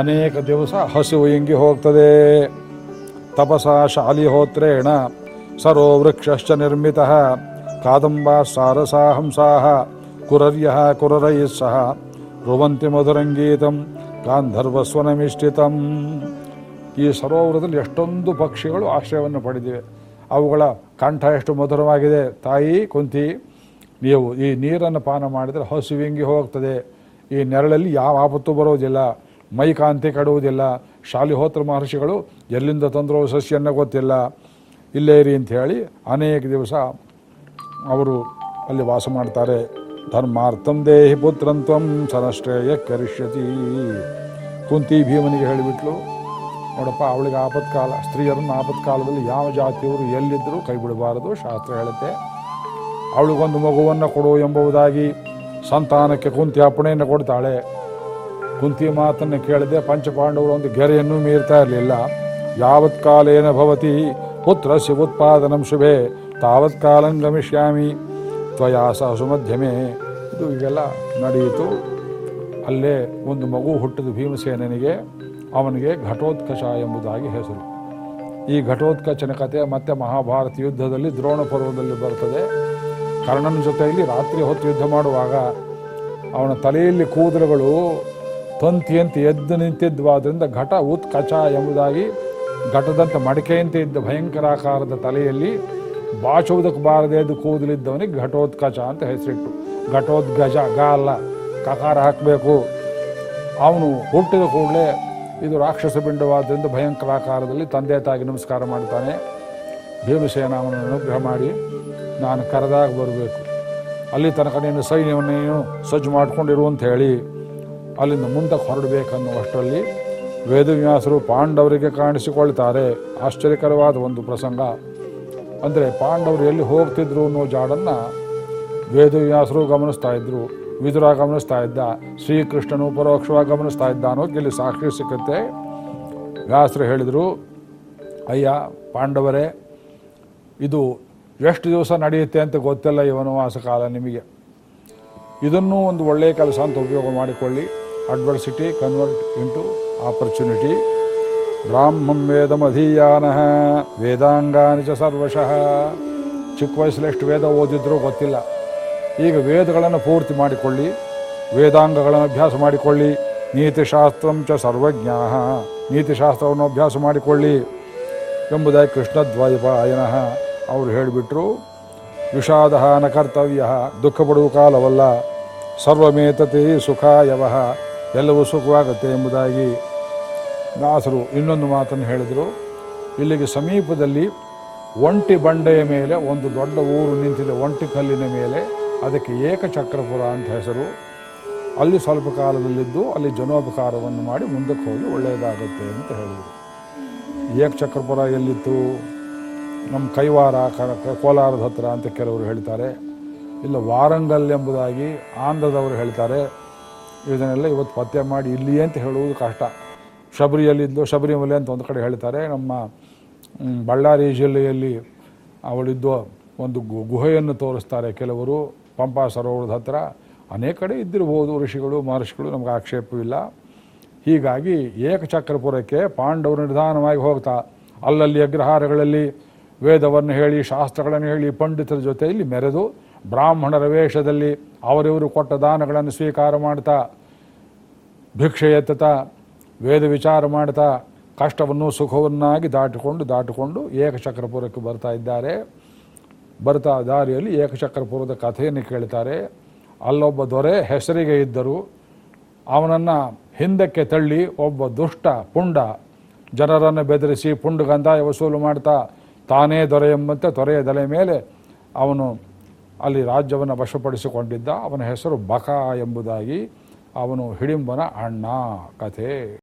ಅನೇಕ ದಿವಸ ಹಸಿವು ಇಂಗಿ ಹೋಗ್ತದೆ. ತಪಸ ಶಾಲಿಹೋತ್ರೇಣ ಸರೋವೃಕ್ಷಶ್ಚ ನಿರ್ಮಿತಃ ಕಾದಂಬಾ ಸಾರಸಾ ಹಂಸಾ ಕುರರ್ಯ ಕುರರೈಃ ಸಹ ರುವಂತಿ ಮಧುರಂಗೀತಂ ಗಾಂಧರ್ವಸ್ವನಮಿಷ್ಠಿತಂ ಈ ಸರೋವರದಲ್ಲಿ ಎಷ್ಟೊಂದು ಪಕ್ಷಿಗಳು ಆಶ್ರಯವನ್ನು ಪಡೆದಿವೆ. ಅವುಗಳ ಕಂಠ ಎಷ್ಟು ಮಧುರವಾಗಿದೆ. ತಾಯಿ, ಕುಂತಿ, ನೀವು ಈ ನೀರನ್ನು ಪಾನ ಮಾಡಿದರೆ ಹಸುವಿಂಗಿ ಹೋಗ್ತದೆ. ಈ ನೆರಳಲ್ಲಿ ಯಾವ ಆಪತ್ತು ಬರೋದಿಲ್ಲ. ಮೈಕಾಂತಿ ಕಡುವುದಿಲ್ಲ. ಶಾಲಿಹೋತ್ರ ಮಹರ್ಷಿಗಳು ಎಲ್ಲಿಂದ ತಂದರೂ ಸಸ್ಯನ್ನ ಗೊತ್ತಿಲ್ಲ. ಇಲ್ಲೇ ಇರಿ ಅಂತ ಹೇಳಿ ಅನೇಕ ದಿವಸ ಅವರು ಅಲ್ಲಿ ವಾಸ ಮಾಡ್ತಾರೆ. ಧರ್ಮಾರ್ಥಂ ದೇಹಿ ಪುತ್ರಂತ್ವಂ ಸನಶ್ರೇಯ ಕರಿಷ್ಯತಿ. ಕುಂತಿ ಭೀಮನಿಗೆ ಹೇಳಿಬಿಟ್ಲು ನೋಡಪ್ಪ, ಅವಳಿಗೆ ಆಪತ್ಕಾಲ, ಸ್ತ್ರೀಯರನ್ನು ಆಪತ್ಕಾಲದಲ್ಲಿ ಯಾವ ಜಾತಿಯವರು ಎಲ್ಲಿದ್ದರೂ ಕೈ ಬಿಡಬಾರದು ಶಾಸ್ತ್ರ ಹೇಳುತ್ತೆ. ಅವಳಿಗೊಂದು ಮಗುವನ್ನು ಕೊಡು ಎಂಬುದಾಗಿ ಸಂತಾನಕ್ಕೆ ಕುಂತಿ ಅಪ್ಪಣೆಯನ್ನು ಕೊಡ್ತಾಳೆ. ಕುಂತಿ ಮಾತನ್ನು ಕೇಳದೆ, ಪಂಚಪಾಂಡವರು ಒಂದು ಗೆರೆಯನ್ನು ಮೀರ್ತಾ ಇರಲಿಲ್ಲ. ಯಾವತ್ಕಾಲೇನ ಭವತಿ ಪುತ್ರ ಉತ್ಪಾದನಂ ಶುಭೆ, ತಾವತ್ಕಾಲಂ ಗಮಿಷ್ಯಾಮಿ, ತ್ವಯಾ ಸಹಸು ಮಧ್ಯಮೆ. ಇದು ಈಗೆಲ್ಲ ನಡೆಯಿತು. ಅಲ್ಲೇ ಒಂದು ಮಗು ಹುಟ್ಟಿದ ಭೀಮಸೇನನಿಗೆ ಅವನಿಗೆ ಘಟೋತ್ಕಚ ಎಂಬುದಾಗಿ ಹೆಸರು. ಈ ಘಟೋತ್ಕಚನ ಕಥೆ ಮತ್ತೆ ಮಹಾಭಾರತ ಯುದ್ಧದಲ್ಲಿ ದ್ರೋಣ ಪರ್ವದಲ್ಲಿ ಬರ್ತದೆ ಕರ್ಣನ ಜೊತೆಯಲ್ಲಿ ರಾತ್ರಿ ಹೊತ್ತು ಯುದ್ಧ ಮಾಡುವಾಗ ಅವನ ತಲೆಯಲ್ಲಿ ಕೂದಲುಗಳು ತಂತಿಯಂತೆ ಎದ್ದು ನಿಂತಿದ್ವಾದ್ರಿಂದ ಘಟ ಉತ್ಕಚ ಎಂಬುದಾಗಿ ಘಟದಂತೆ ಮಡಿಕೆಯಂತೆ ಇದ್ದ ಭಯಂಕರಾಕಾರದ ತಲೆಯಲ್ಲಿ ಬಾಚುವುದಕ್ಕೆ ಬಾರದೇ ಇದ್ದು ಕೂದಲಿದ್ದವನಿಗೆ ಘಟೋತ್ಕಚ ಅಂತ ಹೆಸರಿಟ್ಟು, ಘಟೋದ್ಗಜ ಗ ಅಲ್ಲ ಕಕಾರ ಹಾಕಬೇಕು. ಅವನು ಹುಟ್ಟಿದ ಕೂಡಲೇ ಇದು ರಾಕ್ಷಸ ಬಿಂಡವಾದ್ದರಿಂದ ಭಯಂಕರಾಕಾರದಲ್ಲಿ ತಂದೆ ತಾಯಿಗೆ ನಮಸ್ಕಾರ ಮಾಡ್ತಾನೆ ಭೀಮಸೇನ ಅವನನ್ನು ಅನುಗ್ರಹ ಮಾಡಿ ನಾನು ಕರೆದಾಗ ಬರಬೇಕು. ಅಲ್ಲಿ ತನಕ ನೀನು ಸೈನ್ಯವನ್ನೇನು ನೀನು ಸಜ್ಜು ಮಾಡಿಕೊಂಡಿರು ಅಂತ ಹೇಳಿ ಅಲ್ಲಿಂದ ಮುಂದಕ್ಕೆ ಹೊರಡಬೇಕನ್ನುವಷ್ಟರಲ್ಲಿ ವೇದವ್ಯಾಸರು ಪಾಂಡವರಿಗೆ ಕಾಣಿಸಿಕೊಳ್ತಾರೆ. ಆಶ್ಚರ್ಯಕರವಾದ ಒಂದು ಪ್ರಸಂಗ. ಅಂದರೆ ಪಾಂಡವರು ಎಲ್ಲಿ ಹೋಗ್ತಿದ್ರು ಅನ್ನೋ ಜಾಡನ್ನು ವೇದವ್ಯಾಸರು ಗಮನಿಸ್ತಾ ಇದ್ರು. ವಿದುರ ಗಮನಿಸ್ತಾ ಇದ್ದ, ಶ್ರೀಕೃಷ್ಣನು ಪರೋಕ್ಷವಾಗಿ ಗಮನಿಸ್ತಾ ಇದ್ದ ಅನ್ನೋದು ಇಲ್ಲಿ ಸಾಕ್ಷಿ ಸಿಕ್ಕತ್ತೆ. ವ್ಯಾಸರು ಹೇಳಿದರು, ಅಯ್ಯ, ಪಾಂಡವರೇ, ಇದು ಎಷ್ಟು ದಿವಸ ನಡೆಯುತ್ತೆ ಅಂತ ಗೊತ್ತಿಲ್ಲ ಈ ವನವಾಸ ಕಾಲ ನಿಮಗೆ. ಇದನ್ನು ಒಂದು ಒಳ್ಳೆಯ ಕೆಲಸ ಅಂತ ಉಪಯೋಗ ಮಾಡಿಕೊಳ್ಳಿ. Adversity, convert into opportunity. ಬ್ರಾಹ್ಮಂ ವೇದಮಧೀಯಾನ ವೇದಾಂಗಾನಿ ಚ ಸರ್ವಶಃ. ಚಿಕ್ಕ ವಯಸ್ಸಲ್ಲಿ ಎಷ್ಟು ವೇದ ಓದಿದ್ರೂ ಗೊತ್ತಿಲ್ಲ. ಈಗ ವೇದಗಳನ್ನು ಪೂರ್ತಿ ಮಾಡಿಕೊಳ್ಳಿ, ವೇದಾಂಗಗಳನ್ನು ಅಭ್ಯಾಸ ಮಾಡಿಕೊಳ್ಳಿ, ನೀತಿಶಾಸ್ತ್ರಂ ಚ ಸರ್ವಜ್ಞ ನೀತಿಶಾಸ್ತ್ರವನ್ನು ಅಭ್ಯಾಸ ಮಾಡಿಕೊಳ್ಳಿ ಎಂಬುದಾಗಿ ಕೃಷ್ಣದ್ವೈಪಾಯನಃ ಅವರು ಹೇಳಿಬಿಟ್ರು. ವಿಷಾದ ನ ಕರ್ತವ್ಯ, ದುಃಖ ಪಡುವ ಕಾಲವಲ್ಲ, ಸರ್ವಮೇತತೆ ಸುಖಾಯವ, ಎಲ್ಲವೂ ಸುಖವಾಗುತ್ತೆ ಎಂಬುದಾಗಿ ದಾಸರು ಇನ್ನೊಂದು ಮಾತನ್ನು ಹೇಳಿದರು. ಇಲ್ಲಿಗೆ ಸಮೀಪದಲ್ಲಿ ಒಂಟಿ ಬಂಡೆಯ ಮೇಲೆ, ಒಂದು ದೊಡ್ಡ ಊರು ನಿಂತಿದೆ, ಒಂಟಿ ಕಲ್ಲಿನ ಮೇಲೆ ಅದಕ್ಕೆ ಏಕಚಕ್ರಪುರ ಅಂತ ಹೆಸರು. ಅಲ್ಲಿ ಸ್ವಲ್ಪ ಕಾಲದಲ್ಲಿದ್ದು ಅಲ್ಲಿ ಜನೋಪಕಾರವನ್ನು ಮಾಡಿ ಮುಂದಕ್ಕೆ ಹೋಗಿ ಒಳ್ಳೆಯದಾಗುತ್ತೆ ಅಂತ ಹೇಳಿದರು. ಏಕಚಕ್ರಪುರ ಎಲ್ಲಿತ್ತು? ನಮ್ಮ ಕೈವಾರ ಕೋಲಾರದ ಹತ್ರ ಅಂತ ಕೆಲವರು ಹೇಳ್ತಾರೆ. ಇಲ್ಲ ವಾರಂಗಲ್ ಎಂಬುದಾಗಿ ಆಂಧ್ರದವರು ಹೇಳ್ತಾರೆ. ಇದನ್ನೆಲ್ಲ ಇವತ್ತು ಪತ್ತೆ ಮಾಡಿ ಇಲ್ಲಿ ಅಂತ ಹೇಳುವುದು ಕಷ್ಟ. ಶಬರಿಯಲ್ಲಿದ್ದು, ಶಬರಿಮಲೆ ಅಂತ ಒಂದು ಕಡೆ ಹೇಳ್ತಾರೆ. ನಮ್ಮ ಬಳ್ಳಾರಿ ಜಿಲ್ಲೆಯಲ್ಲಿ ಅವಳಿದ್ದು ಒಂದು ಗುಹೆಯನ್ನು ತೋರಿಸ್ತಾರೆ ಕೆಲವರು. ಪಂಪಾ ಸರೋವರದ ಹತ್ತಿರ ಅನೇಕ ಕಡೆ ಇದ್ದಿರ್ಬೋದು ಋಷಿಗಳು, ಮಹರ್ಷಿಗಳು, ನಮಗೆ ಆಕ್ಷೇಪವಿಲ್ಲ ಹೀಗಾಗಿ ಏಕಚಕ್ರಪುರಕ್ಕೆ ಪಾಂಡವರು ನಿಧಾನವಾಗಿ ಹೋಗ್ತಾ, ಅಲ್ಲಲ್ಲಿ ಅಗ್ರಹಾರಗಳಲ್ಲಿ ವೇದವನ್ನು ಹೇಳಿ, ಶಾಸ್ತ್ರಗಳನ್ನು ಹೇಳಿ, ಪಂಡಿತರ ಜೊತೆಯಲ್ಲಿ ಮೆರೆದು, ಬ್ರಾಹ್ಮಣರ ವೇಷದಲ್ಲಿ ಅವರಿವರು ಕೊಟ್ಟ ದಾನಗಳನ್ನು ಸ್ವೀಕಾರ ಮಾಡ್ತಾ, ಭಿಕ್ಷೆ ಎತ್ತುತ್ತಾ, ವೇದ ವಿಚಾರ ಮಾಡ್ತಾ, ಕಷ್ಟವನ್ನು ಸುಖವನ್ನಾಗಿ ದಾಟಿಕೊಂಡು ದಾಟಿಕೊಂಡು ಏಕಚಕ್ರಪುರಕ್ಕೆ ಬರ್ತಾ ಇದ್ದಾರೆ. ಬರ್ತಾ ದಾರಿಯಲ್ಲಿ ಏಕಚಕ್ರಪುರದ ಕಥೆಯನ್ನು ಕೇಳ್ತಾರೆ. ಅಲ್ಲೊಬ್ಬ ದೊರೆ ಹೆಸರಿಗೆ ಇದ್ದರು. ಅವನನ್ನು ಹಿಂದಕ್ಕೆ ತಳ್ಳಿ ಒಬ್ಬ ದುಷ್ಟ ಪುಂಡ ಜನರನ್ನು ಬೆದರಿಸಿ ಪುಂಡಗಂಧಾಯ ವಸೂಲು ಮಾಡ್ತಾ ತಾನೇ ದೊರೆ ಎಂಬಂತೆ ತೊರೆಯ ದಲೆ ಮೇಲೆ ಅವನು ಅಲ್ಲಿ ರಾಜ್ಯವನ್ನು ವಶಪಡಿಸಿಕೊಂಡಿದ್ದ. ಅವನ ಹೆಸರು ಬಕ ಎಂಬುದಾಗಿ ಅವನು ಹಿಡಿಂಬನ ಅಣ್ಣ ಕಥೆ.